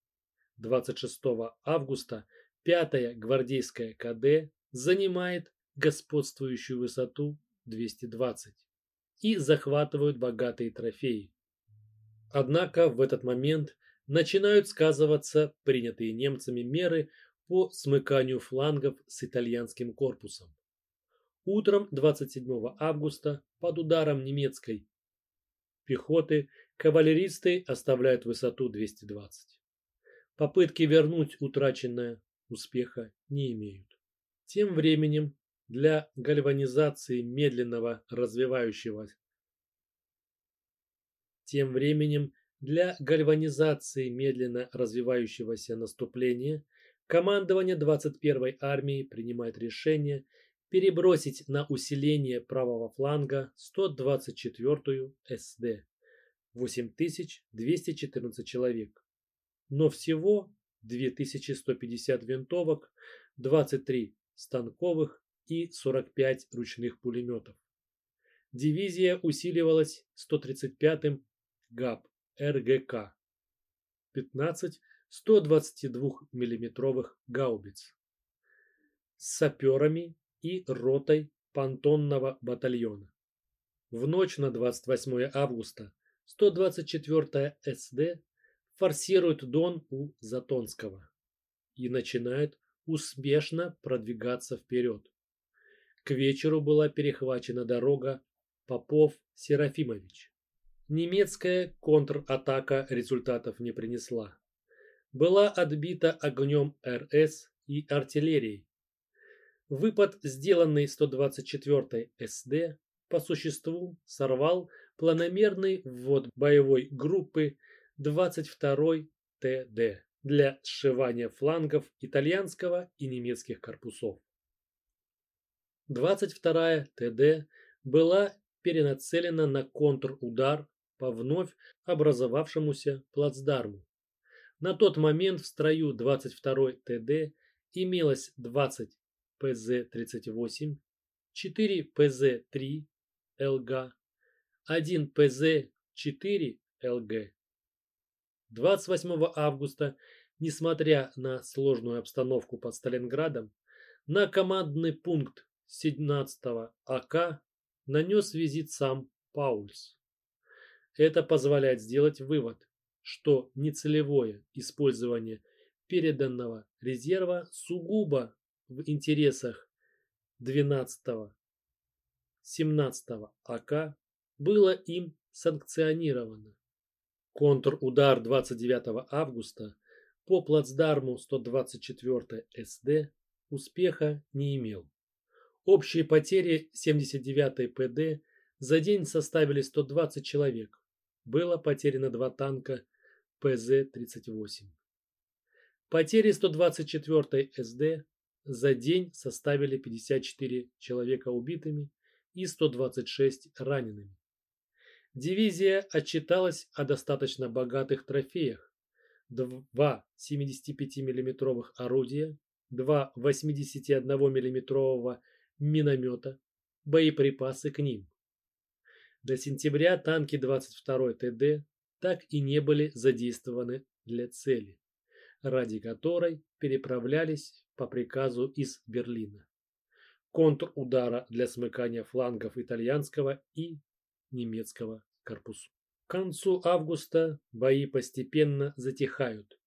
26 августа 5-я гвардейская КД занимает господствующую высоту 220 и захватывают богатые трофеи. Однако в этот момент начинают сказываться принятые немцами меры по смыканию флангов с итальянским корпусом. Утром 27 августа под ударом немецкой пехоты кавалеристы оставляют высоту 220. Попытки вернуть утраченное успеха не имеют. Тем временем для гальванизации медленного развивающегося тем временем для гальванизации медленно развивающегося наступления командование 21-й армии принимает решение перебросить на усиление правого фланга 124-ю СД 8214 человек, но всего 2150 винтовок, 23 станковых и 45 ручных пулеметов. Дивизия усиливалась 135-м ГАП РГК 15 122 миллиметровых гаубиц с саперами и ротой понтонного батальона. В ночь на 28 августа 124-я СД форсирует Дон у Затонского и начинает успешно продвигаться вперед. К вечеру была перехвачена дорога Попов-Серафимович. Немецкая контратака результатов не принесла. Была отбита огнем РС и артиллерией. Выпад, сделанный 124-й СД, по существу сорвал планомерный ввод боевой группы 22-й ТД для сшивания флангов итальянского и немецких корпусов. 22-я ТД была перенацелена на контрудар по вновь образовавшемуся плацдарму. На тот момент в строю 22-й ТД имелось 20 ПЗ-38, 4 ПЗ-3 ЛГ, 1 ПЗ-4 ЛГ. 28 августа, несмотря на сложную обстановку под Сталинградом, на командный пункт 17 АК нанес визит сам Паульс. Это позволяет сделать вывод, что нецелевое использование переданного резерва сугубо в интересах 12-17 АК было им санкционировано. Контрудар 29 августа по плацдарму 124 СД успеха не имел. Общие потери 79-й ПД за день составили 120 человек. Было потеряно два танка ПЗ-38. Потери 124-й СД за день составили 54 человека убитыми и 126 ранеными. Дивизия отчиталась о достаточно богатых трофеях. Два 75 миллиметровых орудия, два 81 миллиметрового миномета, боеприпасы к ним. До сентября танки 22 ТД так и не были задействованы для цели, ради которой переправлялись по приказу из Берлина. Контрудара для смыкания флангов итальянского и немецкого корпуса. К концу августа бои постепенно затихают.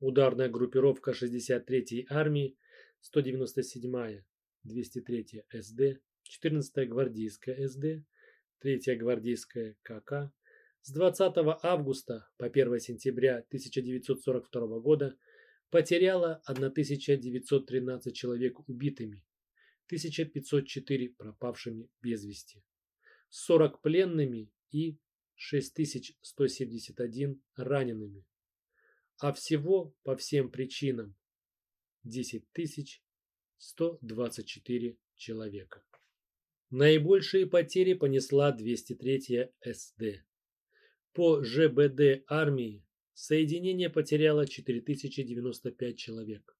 Ударная группировка 63-й армии, 197-я, 203-я СД, 14-я гвардейская СД, 3-я гвардейская КК с 20 августа по 1 сентября 1942 года потеряла 1913 человек убитыми, 1504 пропавшими без вести, 40 пленными и 6171 ранеными, а всего по всем причинам 10 124 человека. Наибольшие потери понесла 203-я СД. По ЖБД армии соединение потеряло 4095 человек.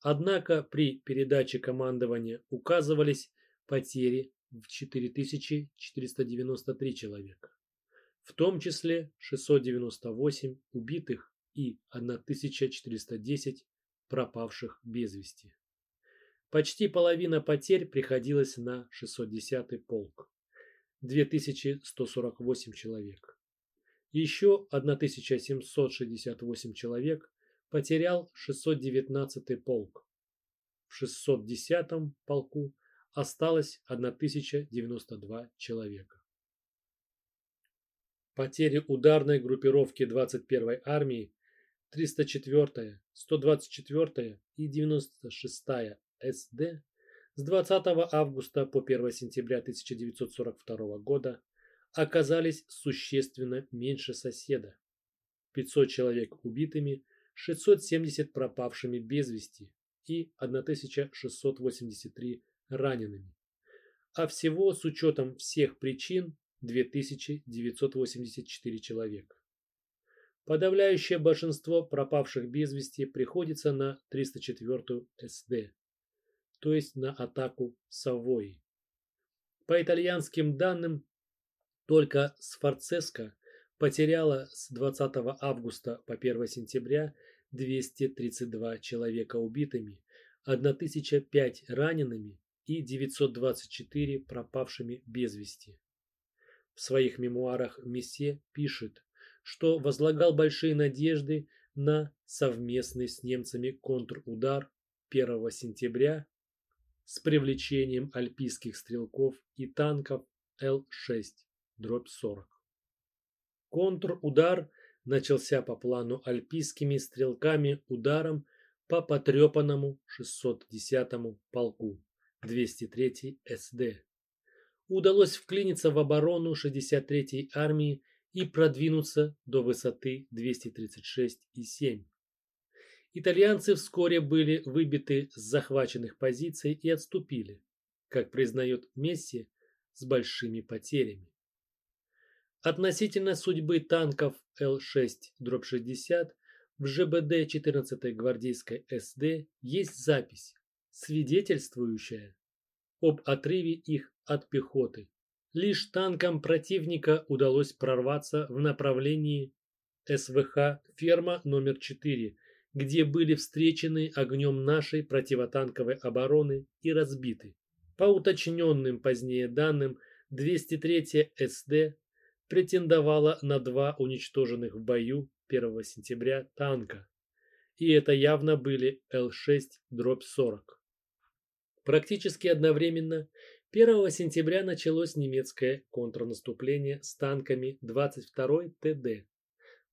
Однако при передаче командования указывались потери в 4493 человека, в том числе 698 убитых и 1410 пропавших без вести. Почти половина потерь приходилась на 610-й полк – 2148 человек. Еще 1768 человек потерял 619-й полк. В 610-м полку осталось 1092 человека. Потери ударной группировки 21-й армии 304-я, 124-я и 96-я СД с 20 августа по 1 сентября 1942 года оказались существенно меньше соседа. 500 человек убитыми, 670 пропавшими без вести и 1683 ранеными. А всего с учетом всех причин 2984 человека. Подавляющее большинство пропавших без вести приходится на 304-ю СД, то есть на атаку Савойи. По итальянским данным, только Сфорцеско потеряла с 20 августа по 1 сентября 232 человека убитыми, 1005 ранеными и 924 пропавшими без вести. В своих мемуарах Мессе пишет, что возлагал большие надежды на совместный с немцами контрудар 1 сентября с привлечением альпийских стрелков и танков Л-6 дробь 40. Контрудар начался по плану альпийскими стрелками ударом по потрепанному 610-му полку 203-й СД. Удалось вклиниться в оборону 63-й армии и продвинуться до высоты 236,7. Итальянцы вскоре были выбиты с захваченных позиций и отступили, как признает Месси, с большими потерями. Относительно судьбы танков Л-6-60 в ЖБД 14-й гвардейской СД есть запись, свидетельствующая об отрыве их от пехоты. Лишь танкам противника удалось прорваться в направлении СВХ «Ферма номер 4», где были встречены огнем нашей противотанковой обороны и разбиты. По уточненным позднее данным, 203-я СД претендовала на два уничтоженных в бою 1 сентября танка. И это явно были Л-6-40. Практически одновременно 1 сентября началось немецкое контрнаступление с танками 22-й ТД.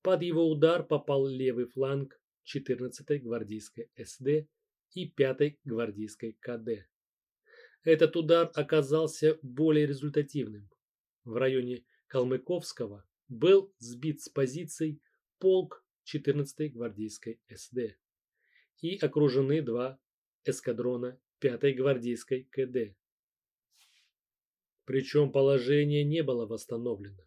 Под его удар попал левый фланг 14-й гвардейской СД и 5-й гвардейской КД. Этот удар оказался более результативным. В районе Калмыковского был сбит с позиций полк 14-й гвардейской СД и окружены два эскадрона 5-й гвардейской КД. Причем положение не было восстановлено.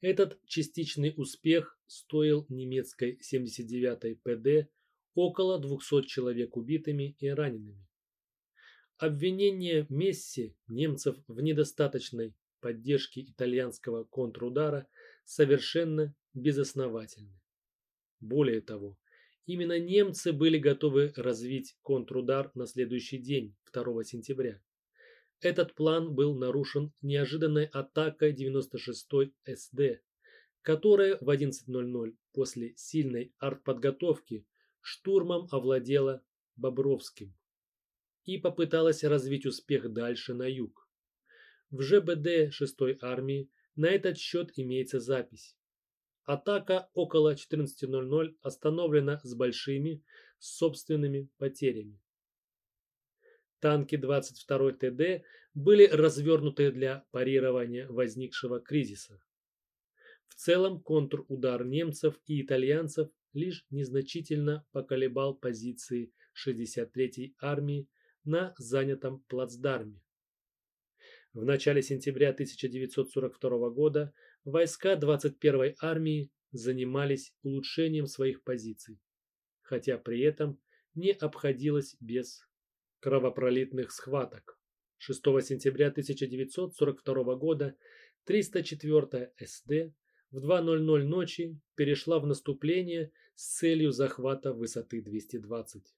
Этот частичный успех стоил немецкой 79-й ПД около 200 человек убитыми и ранеными. Обвинение Месси немцев в недостаточной поддержки итальянского контрудара совершенно безосновательны. Более того, именно немцы были готовы развить контрудар на следующий день, 2 сентября. Этот план был нарушен неожиданной атакой 96-й СД, которая в 11.00 после сильной артподготовки штурмом овладела Бобровским и попыталась развить успех дальше на юг. В ЖБД 6-й армии на этот счет имеется запись. Атака около 14.00 остановлена с большими собственными потерями. Танки 22-й ТД были развернуты для парирования возникшего кризиса. В целом контрудар немцев и итальянцев лишь незначительно поколебал позиции 63-й армии на занятом плацдарме. В начале сентября 1942 года войска 21-й армии занимались улучшением своих позиций, хотя при этом не обходилось без кровопролитных схваток. 6 сентября 1942 года 304-я СД в 2.00 ночи перешла в наступление с целью захвата высоты 220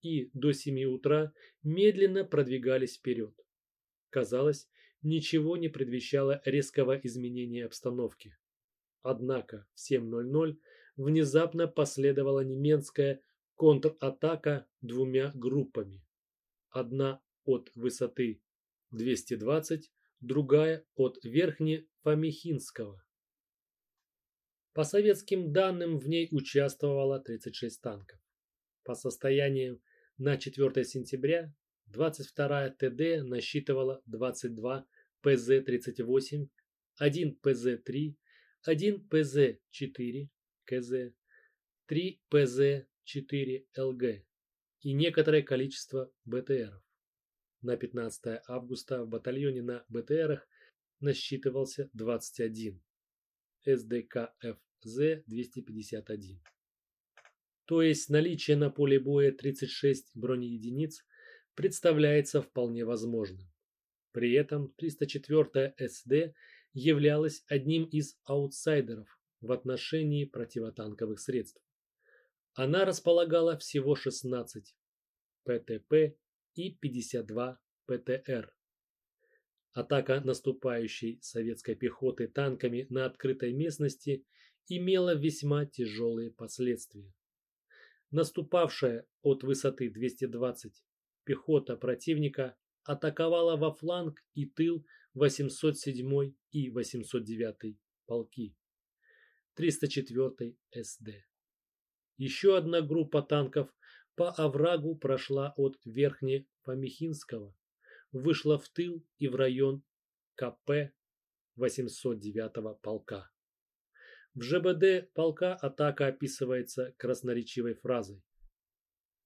и до 7 утра медленно продвигались вперед. Казалось, ничего не предвещало резкого изменения обстановки. Однако в 7.00 внезапно последовала немецкая контратака двумя группами. Одна от высоты 220, другая от Верхнефомихинского. По советским данным в ней участвовало 36 танков. По состоянию на 4 сентября 22-я ТД насчитывала 22 Pz-38, 1 Pz-3, 1 Pz-4 kz, 3 Pz-4 lg и некоторое количество БТРов. На 15 августа в батальоне на БТРах насчитывался 21 Sd.Kfz. 251. То есть наличие на поле боя 36 бронеединиц представляется вполне возможным. При этом 304-я СД являлась одним из аутсайдеров в отношении противотанковых средств. Она располагала всего 16 ПТП и 52 ПТР. Атака наступающей советской пехоты танками на открытой местности имела весьма тяжелые последствия. Наступавшая от высоты 220 пехота противника атаковала во фланг и тыл 807 и 809 полки 304 СД. Еще одна группа танков по оврагу прошла от Верхнепомехинского, вышла в тыл и в район КП 809 полка. В ЖБД полка атака описывается красноречивой фразой.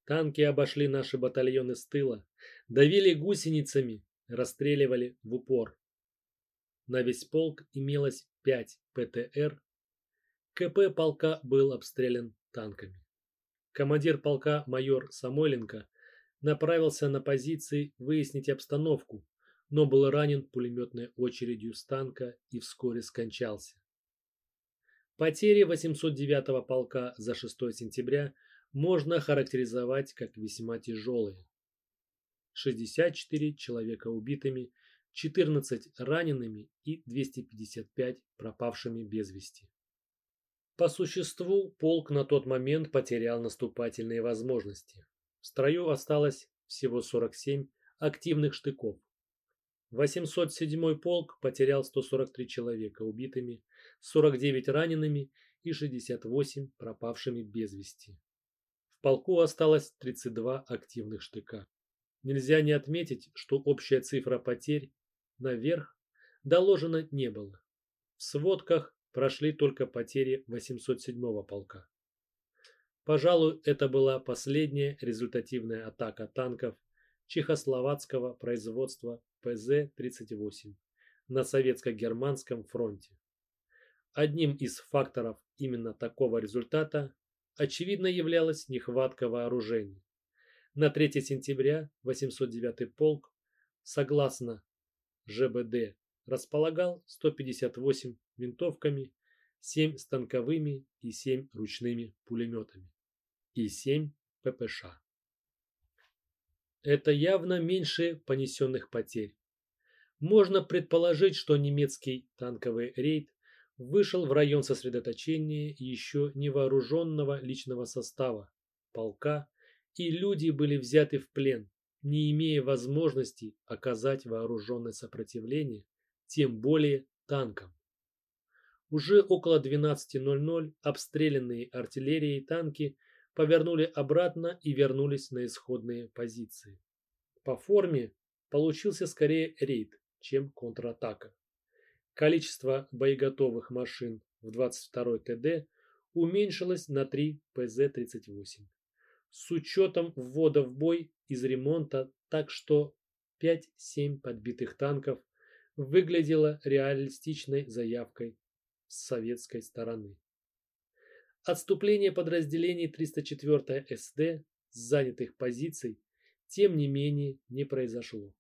Танки обошли наши батальоны с тыла, давили гусеницами, расстреливали в упор. На весь полк имелось 5 ПТР. КП полка был обстрелян танками. Командир полка майор Самойленко направился на позиции выяснить обстановку, но был ранен пулеметной очередью с танка и вскоре скончался. Потери 809-го полка за 6 сентября можно характеризовать как весьма тяжелые. 64 человека убитыми, 14 ранеными и 255 пропавшими без вести. По существу полк на тот момент потерял наступательные возможности. В строю осталось всего 47 активных штыков. 807 полк потерял 143 человека убитыми, 49 ранеными и 68 пропавшими без вести. Полку осталось 32 активных штыка. Нельзя не отметить, что общая цифра потерь наверх доложена не было. В сводках прошли только потери 807-го полка. Пожалуй, это была последняя результативная атака танков чехословацкого производства ПЗ-38 на советско-германском фронте. Одним из факторов именно такого результата очевидно являлась нехватка вооружений. На 3 сентября 809 полк, согласно ЖБД, располагал 158 винтовками, 7 станковыми и 7 ручными пулеметами и 7 ППШ. Это явно меньше понесенных потерь. Можно предположить, что немецкий танковый рейд вышел в район сосредоточения еще невооруженного личного состава полка, и люди были взяты в плен, не имея возможности оказать вооруженное сопротивление, тем более танкам. Уже около 12.00 обстрелянные артиллерией танки повернули обратно и вернулись на исходные позиции. По форме получился скорее рейд, чем контратака. Количество боеготовых машин в 22 ТД уменьшилось на 3 ПЗ-38. С учетом ввода в бой из ремонта, так что 5-7 подбитых танков выглядело реалистичной заявкой с советской стороны. Отступление подразделений 304 СД с занятых позиций, тем не менее, не произошло.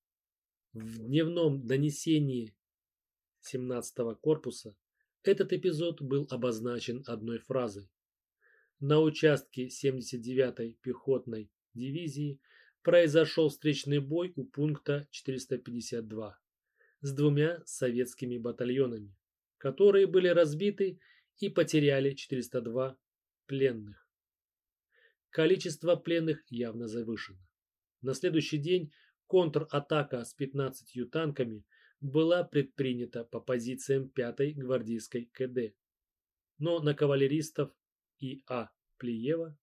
В дневном донесении 17-го корпуса этот эпизод был обозначен одной фразой. На участке 79-й пехотной дивизии произошел встречный бой у пункта 452 с двумя советскими батальонами, которые были разбиты и потеряли 402 пленных. Количество пленных явно завышено. На следующий день контратака с 15 танками была предпринята по позициям 5-й гвардейской КД. Но на кавалеристов и А. Плиева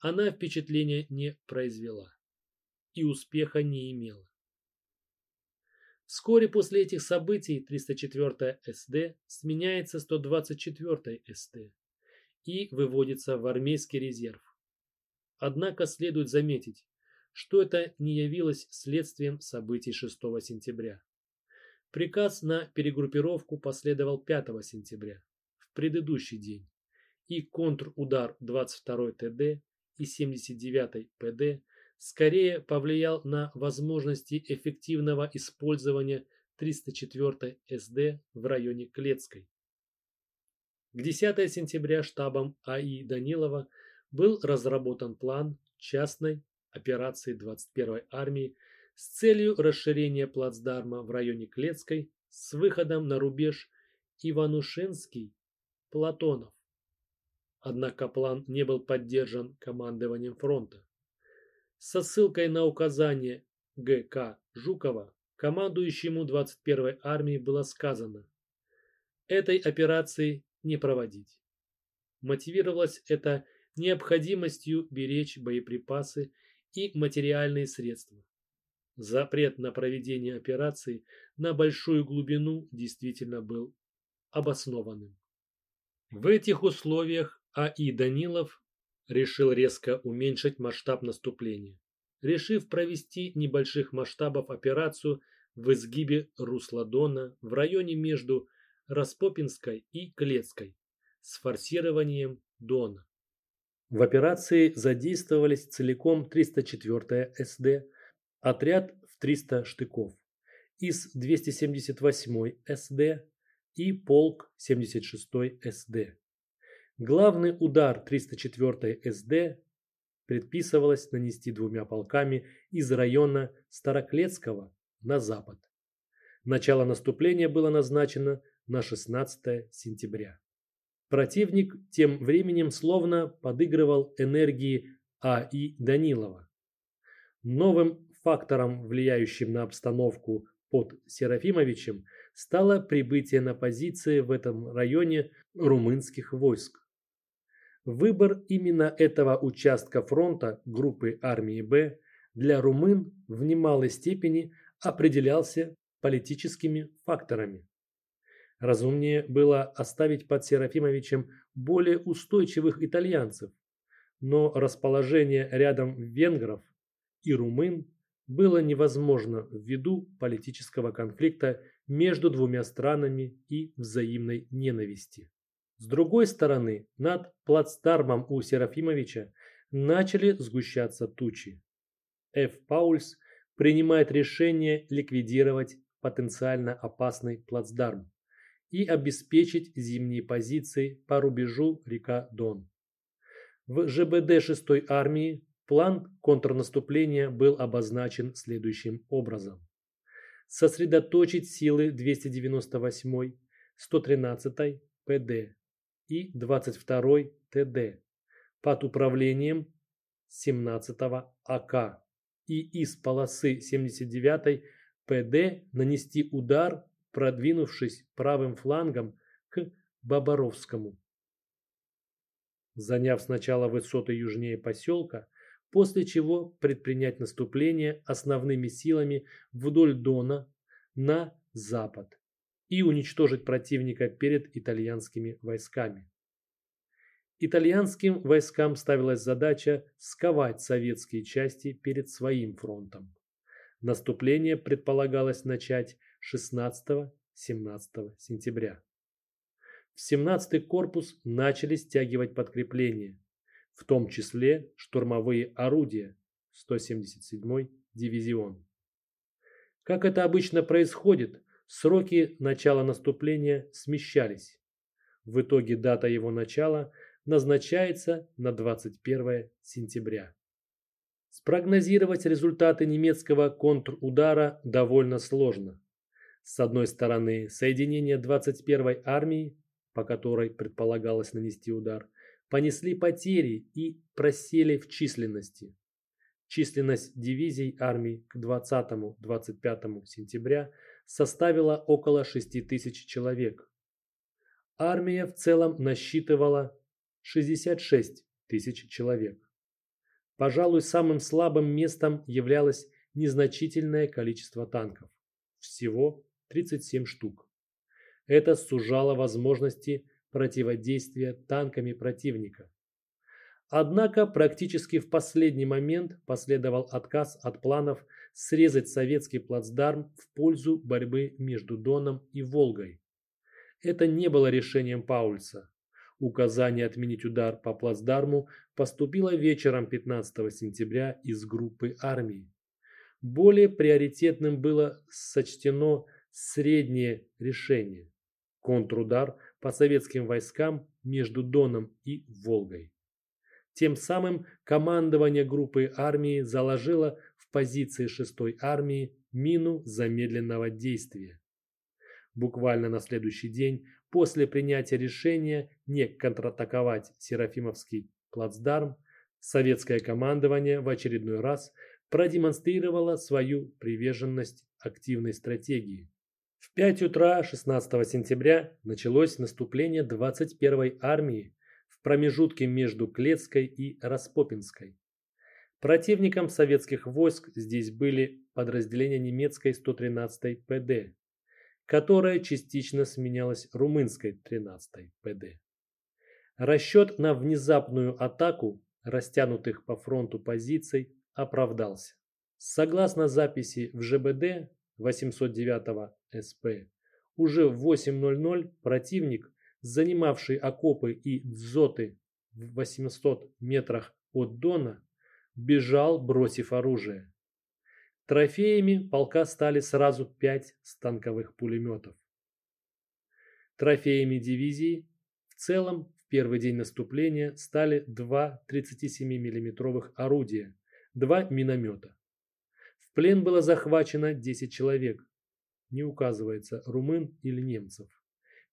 она впечатления не произвела и успеха не имела. Вскоре после этих событий 304 СД сменяется 124 СД и выводится в армейский резерв. Однако следует заметить, что это не явилось следствием событий 6 сентября. Приказ на перегруппировку последовал 5 сентября, в предыдущий день, и контрудар 22 ТД и 79 ПД скорее повлиял на возможности эффективного использования 304 СД в районе Клецкой. К 10 сентября штабом АИ Данилова был разработан план частной операции 21-й армии с целью расширения плацдарма в районе Клецкой с выходом на рубеж Иванушинский-Платонов. Однако план не был поддержан командованием фронта. Со ссылкой на указание ГК Жукова командующему 21-й армией было сказано этой операции не проводить. Мотивировалось это необходимостью беречь боеприпасы и материальные средства. Запрет на проведение операции на большую глубину действительно был обоснованным. В этих условиях А.И. Данилов решил резко уменьшить масштаб наступления, решив провести небольших масштабов операцию в изгибе русла Дона в районе между Распопинской и Клецкой с форсированием Дона. В операции задействовались целиком 304 СД, отряд в 300 штыков, из 278 СД и полк 76 СД. Главный удар 304 СД предписывалось нанести двумя полками из района Староклетского на запад. Начало наступления было назначено на 16 сентября. Противник тем временем словно подыгрывал энергии А.И. Данилова. Новым фактором, влияющим на обстановку под Серафимовичем, стало прибытие на позиции в этом районе румынских войск. Выбор именно этого участка фронта группы армии Б для румын в немалой степени определялся политическими факторами. Разумнее было оставить под Серафимовичем более устойчивых итальянцев, но расположение рядом венгров и румын было невозможно ввиду политического конфликта между двумя странами и взаимной ненависти. С другой стороны, над плацдармом у Серафимовича начали сгущаться тучи. Ф. Паульс принимает решение ликвидировать потенциально опасный плацдарм и обеспечить зимние позиции по рубежу река Дон. В ЖБД 6-й армии план контрнаступления был обозначен следующим образом. Сосредоточить силы 298-й, 113-й ПД и 22 ТД под управлением 17 АК и из полосы 79 ПД нанести удар, продвинувшись правым флангом к Боборовскому. Заняв сначала высоты южнее поселка, после чего предпринять наступление основными силами вдоль Дона на запад и уничтожить противника перед итальянскими войсками. Итальянским войскам ставилась задача сковать советские части перед своим фронтом. Наступление предполагалось начать 16-17 сентября. В 17-й корпус начали стягивать подкрепления, в том числе штурмовые орудия 177-й дивизион. Как это обычно происходит, сроки начала наступления смещались. В итоге дата его начала назначается на 21 сентября. Спрогнозировать результаты немецкого контрудара довольно сложно. С одной стороны, соединения 21-й армии, по которой предполагалось нанести удар, понесли потери и просели в численности. Численность дивизий армии к 20-25 сентября составила около 6 тысяч человек. Армия в целом насчитывала 66 тысяч человек. Пожалуй, самым слабым местом являлось незначительное количество танков. Всего 37 штук. Это сужало возможности противодействия танками противника. Однако практически в последний момент последовал отказ от планов срезать советский плацдарм в пользу борьбы между Доном и Волгой. Это не было решением Паульса. Указание отменить удар по плацдарму поступило вечером 15 сентября из группы армии. Более приоритетным было сочтено среднее решение – контрудар по советским войскам между Доном и Волгой. Тем самым командование группы армии заложило в позиции 6-й армии мину замедленного действия. Буквально на следующий день после принятия решения не контратаковать Серафимовский плацдарм, советское командование в очередной раз продемонстрировало свою приверженность активной стратегии. В 5 утра 16 сентября началось наступление 21-й армии промежутке между Клецкой и Распопинской. Противником советских войск здесь были подразделения немецкой 113-й ПД, которая частично сменялась румынской 13-й ПД. Расчет на внезапную атаку растянутых по фронту позиций оправдался. Согласно записи в ЖБД 809 СП, уже в 8.00 противник занимавший окопы и дзоты в 800 метрах от Дона, бежал, бросив оружие. Трофеями полка стали сразу пять станковых пулеметов. Трофеями дивизии в целом в первый день наступления стали два 37 миллиметровых орудия, два миномета. В плен было захвачено 10 человек, не указывается румын или немцев.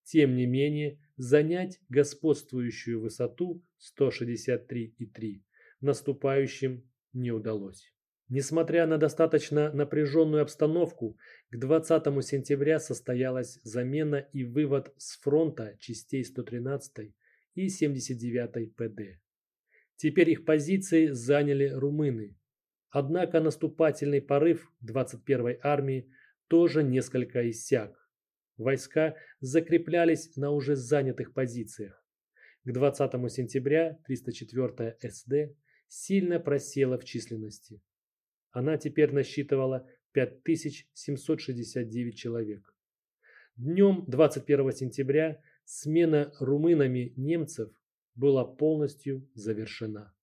Тем не менее, занять господствующую высоту 163,3 наступающим не удалось. Несмотря на достаточно напряженную обстановку, к 20 сентября состоялась замена и вывод с фронта частей 113 и 79 ПД. Теперь их позиции заняли румыны. Однако наступательный порыв 21-й армии тоже несколько иссяк. Войска закреплялись на уже занятых позициях. К 20 сентября 304 СД сильно просела в численности. Она теперь насчитывала 5769 человек. Днем 21 сентября смена румынами немцев была полностью завершена.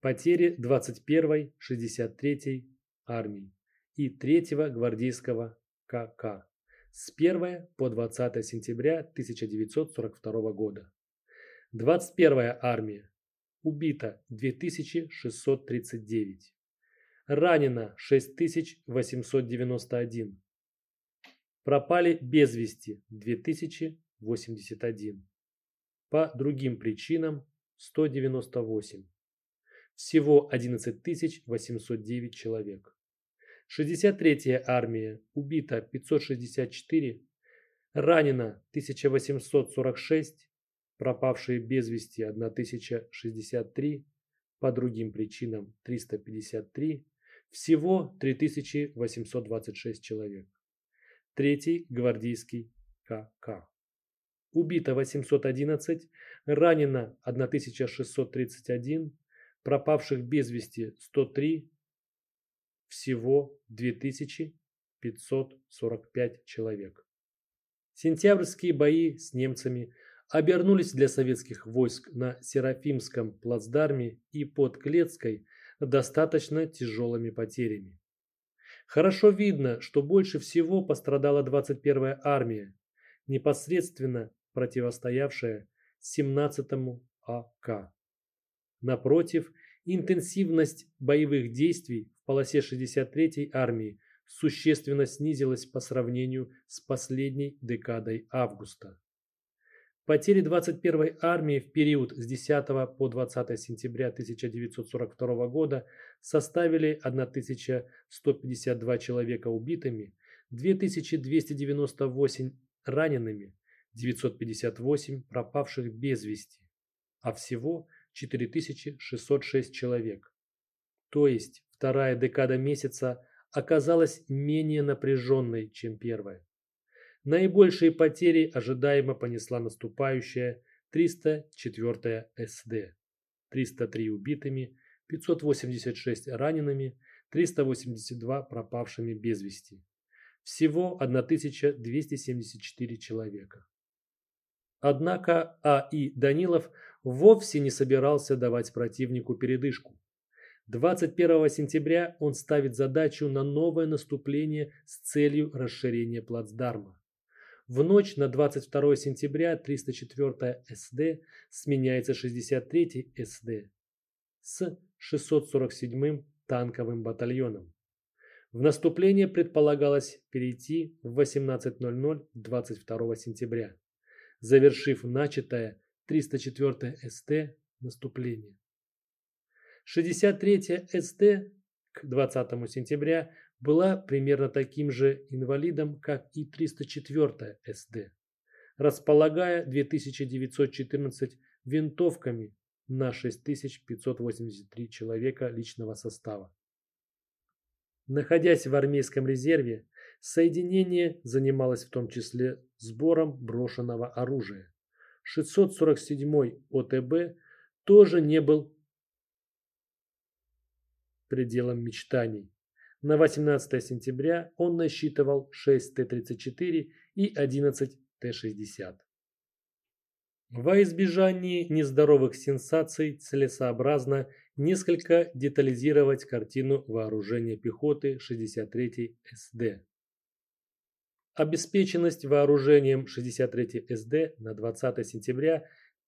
Потери 21-й, 63-й армии и 3-го гвардейского КК с 1 по 20 сентября 1942 года. 21-я армия. Убито 2639. Ранено 6891. Пропали без вести 2081. По другим причинам 198. Всего 11809 человек. 63-я армия, убито 564, ранено 1846, пропавшие без вести 1063, по другим причинам 353, всего 3826 человек. Третий гвардейский КК. Убито 811, ранено 1631, пропавших без вести 103, всего 2000 545 человек. Сентябрьские бои с немцами обернулись для советских войск на Серафимском плацдарме и под Клецкой достаточно тяжелыми потерями. Хорошо видно, что больше всего пострадала 21-я армия, непосредственно противостоявшая 17-му АК. Напротив, интенсивность боевых действий в полосе 63-й армии существенно снизилась по сравнению с последней декадой августа. Потери 21-й армии в период с 10 по 20 сентября 1942 года составили 1152 человека убитыми, 2298 ранеными, 958 пропавших без вести, а всего 4606 человек. То есть вторая декада месяца оказалась менее напряженной, чем первая. Наибольшие потери ожидаемо понесла наступающая 304-я СД. 303 убитыми, 586 ранеными, 382 пропавшими без вести. Всего 1274 человека. Однако А.И. Данилов вовсе не собирался давать противнику передышку. 21 сентября он ставит задачу на новое наступление с целью расширения плацдарма. В ночь на 22 сентября 304 СД сменяется 63 СД с 647 танковым батальоном. В наступление предполагалось перейти в 18.00 22 сентября, завершив начатое 304 СТ наступление. 63 СТ к 20 сентября была примерно таким же инвалидом, как и 304 СД, располагая 2914 винтовками на 6583 человека личного состава. Находясь в армейском резерве, соединение занималось в том числе сбором брошенного оружия. 647 ОТБ тоже не был пределом мечтаний. На 18 сентября он насчитывал 6 Т-34 и 11 Т-60. Во избежании нездоровых сенсаций целесообразно несколько детализировать картину вооружения пехоты 63-й СД. Обеспеченность вооружением 63-й СД на 20 сентября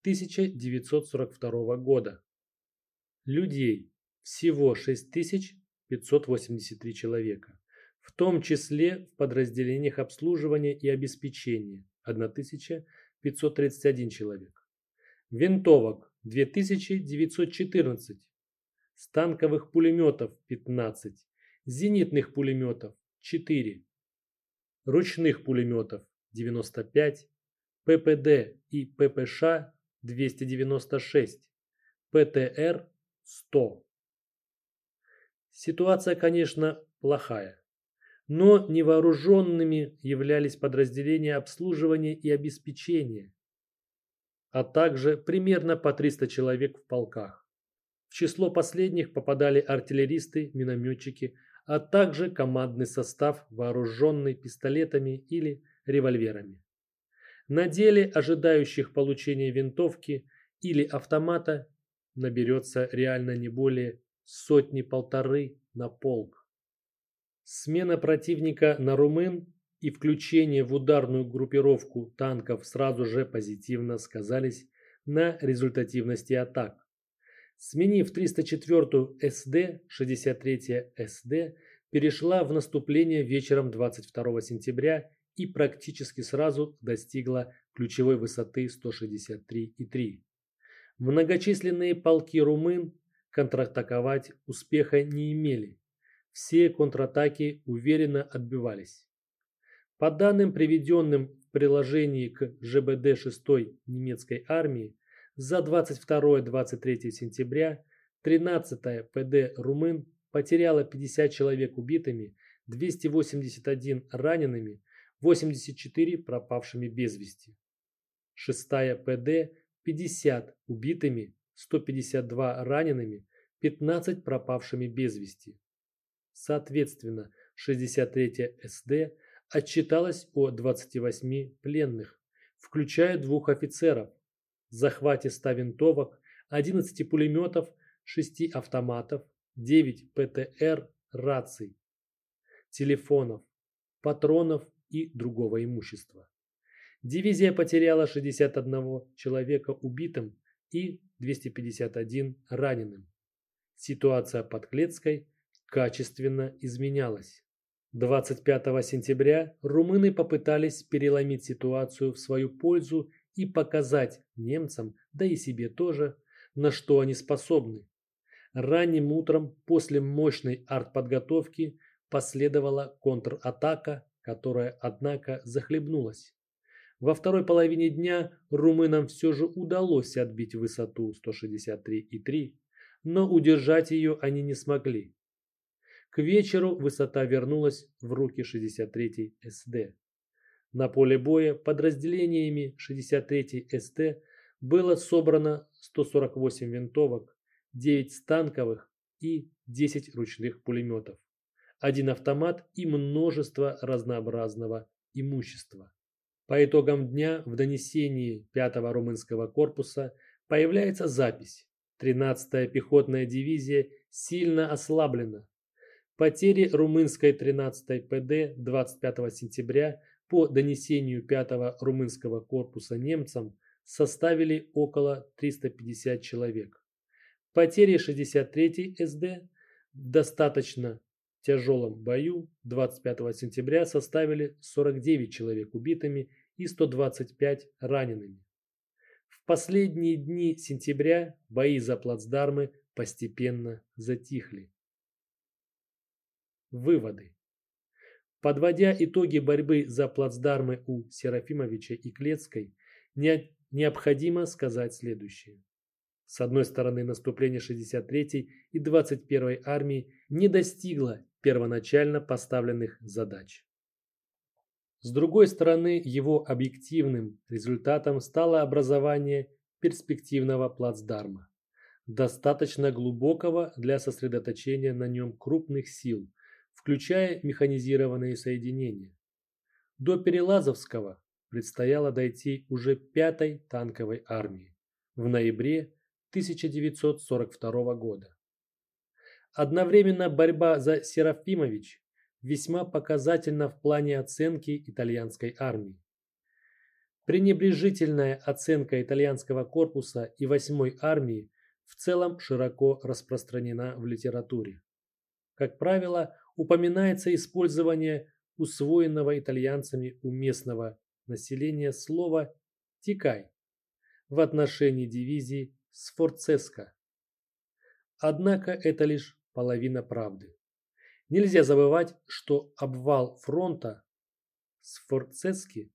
1942 года. Людей всего 6000 583 человека, в том числе в подразделениях обслуживания и обеспечения 1531 человек. Винтовок 2914, станковых пулеметов 15, зенитных пулеметов 4, ручных пулеметов 95, ППД и ППШ 296, ПТР 100. Ситуация, конечно, плохая. Но невооруженными являлись подразделения обслуживания и обеспечения, а также примерно по 300 человек в полках. В число последних попадали артиллеристы, минометчики, а также командный состав, вооруженный пистолетами или револьверами. На деле ожидающих получения винтовки или автомата наберется реально не более сотни-полторы на полк. Смена противника на румын и включение в ударную группировку танков сразу же позитивно сказались на результативности атак. Сменив 304-ю СД, 63-я СД перешла в наступление вечером 22 сентября и практически сразу достигла ключевой высоты 163,3. Многочисленные полки румын контратаковать успеха не имели. Все контратаки уверенно отбивались. По данным, приведенным в приложении к ЖБД 6 немецкой армии, за 22-23 сентября 13-я ПД «Румын» потеряла 50 человек убитыми, 281 ранеными, 84 пропавшими без вести. 6-я ПД 50 убитыми, 152 ранеными, 15 пропавшими без вести. Соответственно, 63-я СД отчиталась о 28 пленных, включая двух офицеров, захвате 100 винтовок, 11 пулеметов, 6 автоматов, 9 ПТР, раций, телефонов, патронов и другого имущества. Дивизия потеряла 61 человека убитым и 251 раненым. Ситуация под Клецкой качественно изменялась. 25 сентября румыны попытались переломить ситуацию в свою пользу и показать немцам, да и себе тоже, на что они способны. Ранним утром после мощной артподготовки последовала контратака, которая, однако, захлебнулась. Во второй половине дня румынам все же удалось отбить высоту 163,3, но удержать ее они не смогли. К вечеру высота вернулась в руки 63-й СД. На поле боя подразделениями 63-й СД было собрано 148 винтовок, 9 станковых и 10 ручных пулеметов, один автомат и множество разнообразного имущества. По итогам дня в донесении 5-го румынского корпуса появляется запись. 13-я пехотная дивизия сильно ослаблена. Потери румынской 13-й ПД 25 сентября по донесению 5-го румынского корпуса немцам составили около 350 человек. Потери 63-й СД в достаточно тяжелом бою 25 сентября составили 49 человек убитыми и 125 ранеными. В последние дни сентября бои за плацдармы постепенно затихли. Выводы. Подводя итоги борьбы за плацдармы у Серафимовича и Клецкой, не, необходимо сказать следующее. С одной стороны, наступление 63-й и 21-й армии не достигло первоначально поставленных задач. С другой стороны, его объективным результатом стало образование перспективного плацдарма, достаточно глубокого для сосредоточения на нем крупных сил – включая механизированные соединения. До Перелазовского предстояло дойти уже пятой танковой армии в ноябре 1942 года. Одновременно борьба за Серафимович весьма показательна в плане оценки итальянской армии. Пренебрежительная оценка итальянского корпуса и 8-й армии в целом широко распространена в литературе. Как правило, упоминается использование усвоенного итальянцами у местного населения слова «тикай» в отношении дивизии Сфорцеско. Однако это лишь половина правды. Нельзя забывать, что обвал фронта Сфорцески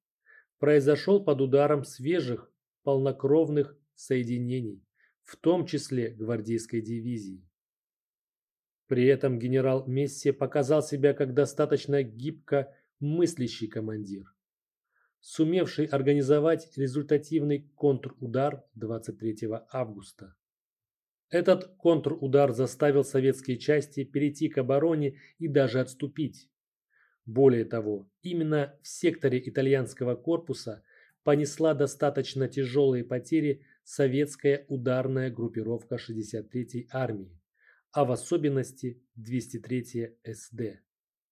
произошел под ударом свежих полнокровных соединений, в том числе гвардейской дивизии. При этом генерал Месси показал себя как достаточно гибко мыслящий командир, сумевший организовать результативный контрудар 23 августа. Этот контрудар заставил советские части перейти к обороне и даже отступить. Более того, именно в секторе итальянского корпуса понесла достаточно тяжелые потери советская ударная группировка 63-й армии а в особенности 203 СД.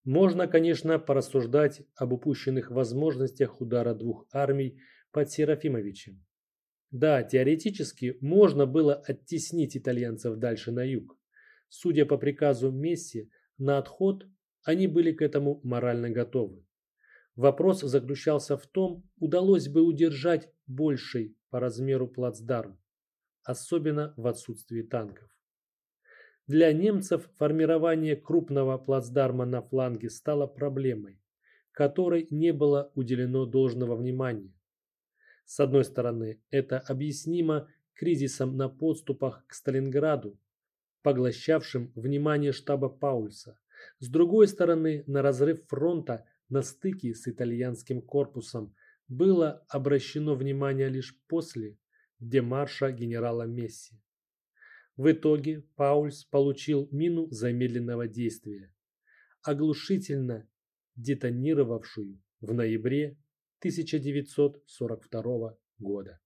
Можно, конечно, порассуждать об упущенных возможностях удара двух армий под Серафимовичем. Да, теоретически можно было оттеснить итальянцев дальше на юг. Судя по приказу Месси, на отход они были к этому морально готовы. Вопрос заключался в том, удалось бы удержать больший по размеру плацдарм, особенно в отсутствии танков. Для немцев формирование крупного плацдарма на фланге стало проблемой, которой не было уделено должного внимания. С одной стороны, это объяснимо кризисом на подступах к Сталинграду, поглощавшим внимание штаба Паульса. С другой стороны, на разрыв фронта на стыке с итальянским корпусом было обращено внимание лишь после демарша генерала Месси. В итоге Паульс получил мину замедленного действия, оглушительно детонировавшую в ноябре 1942 года.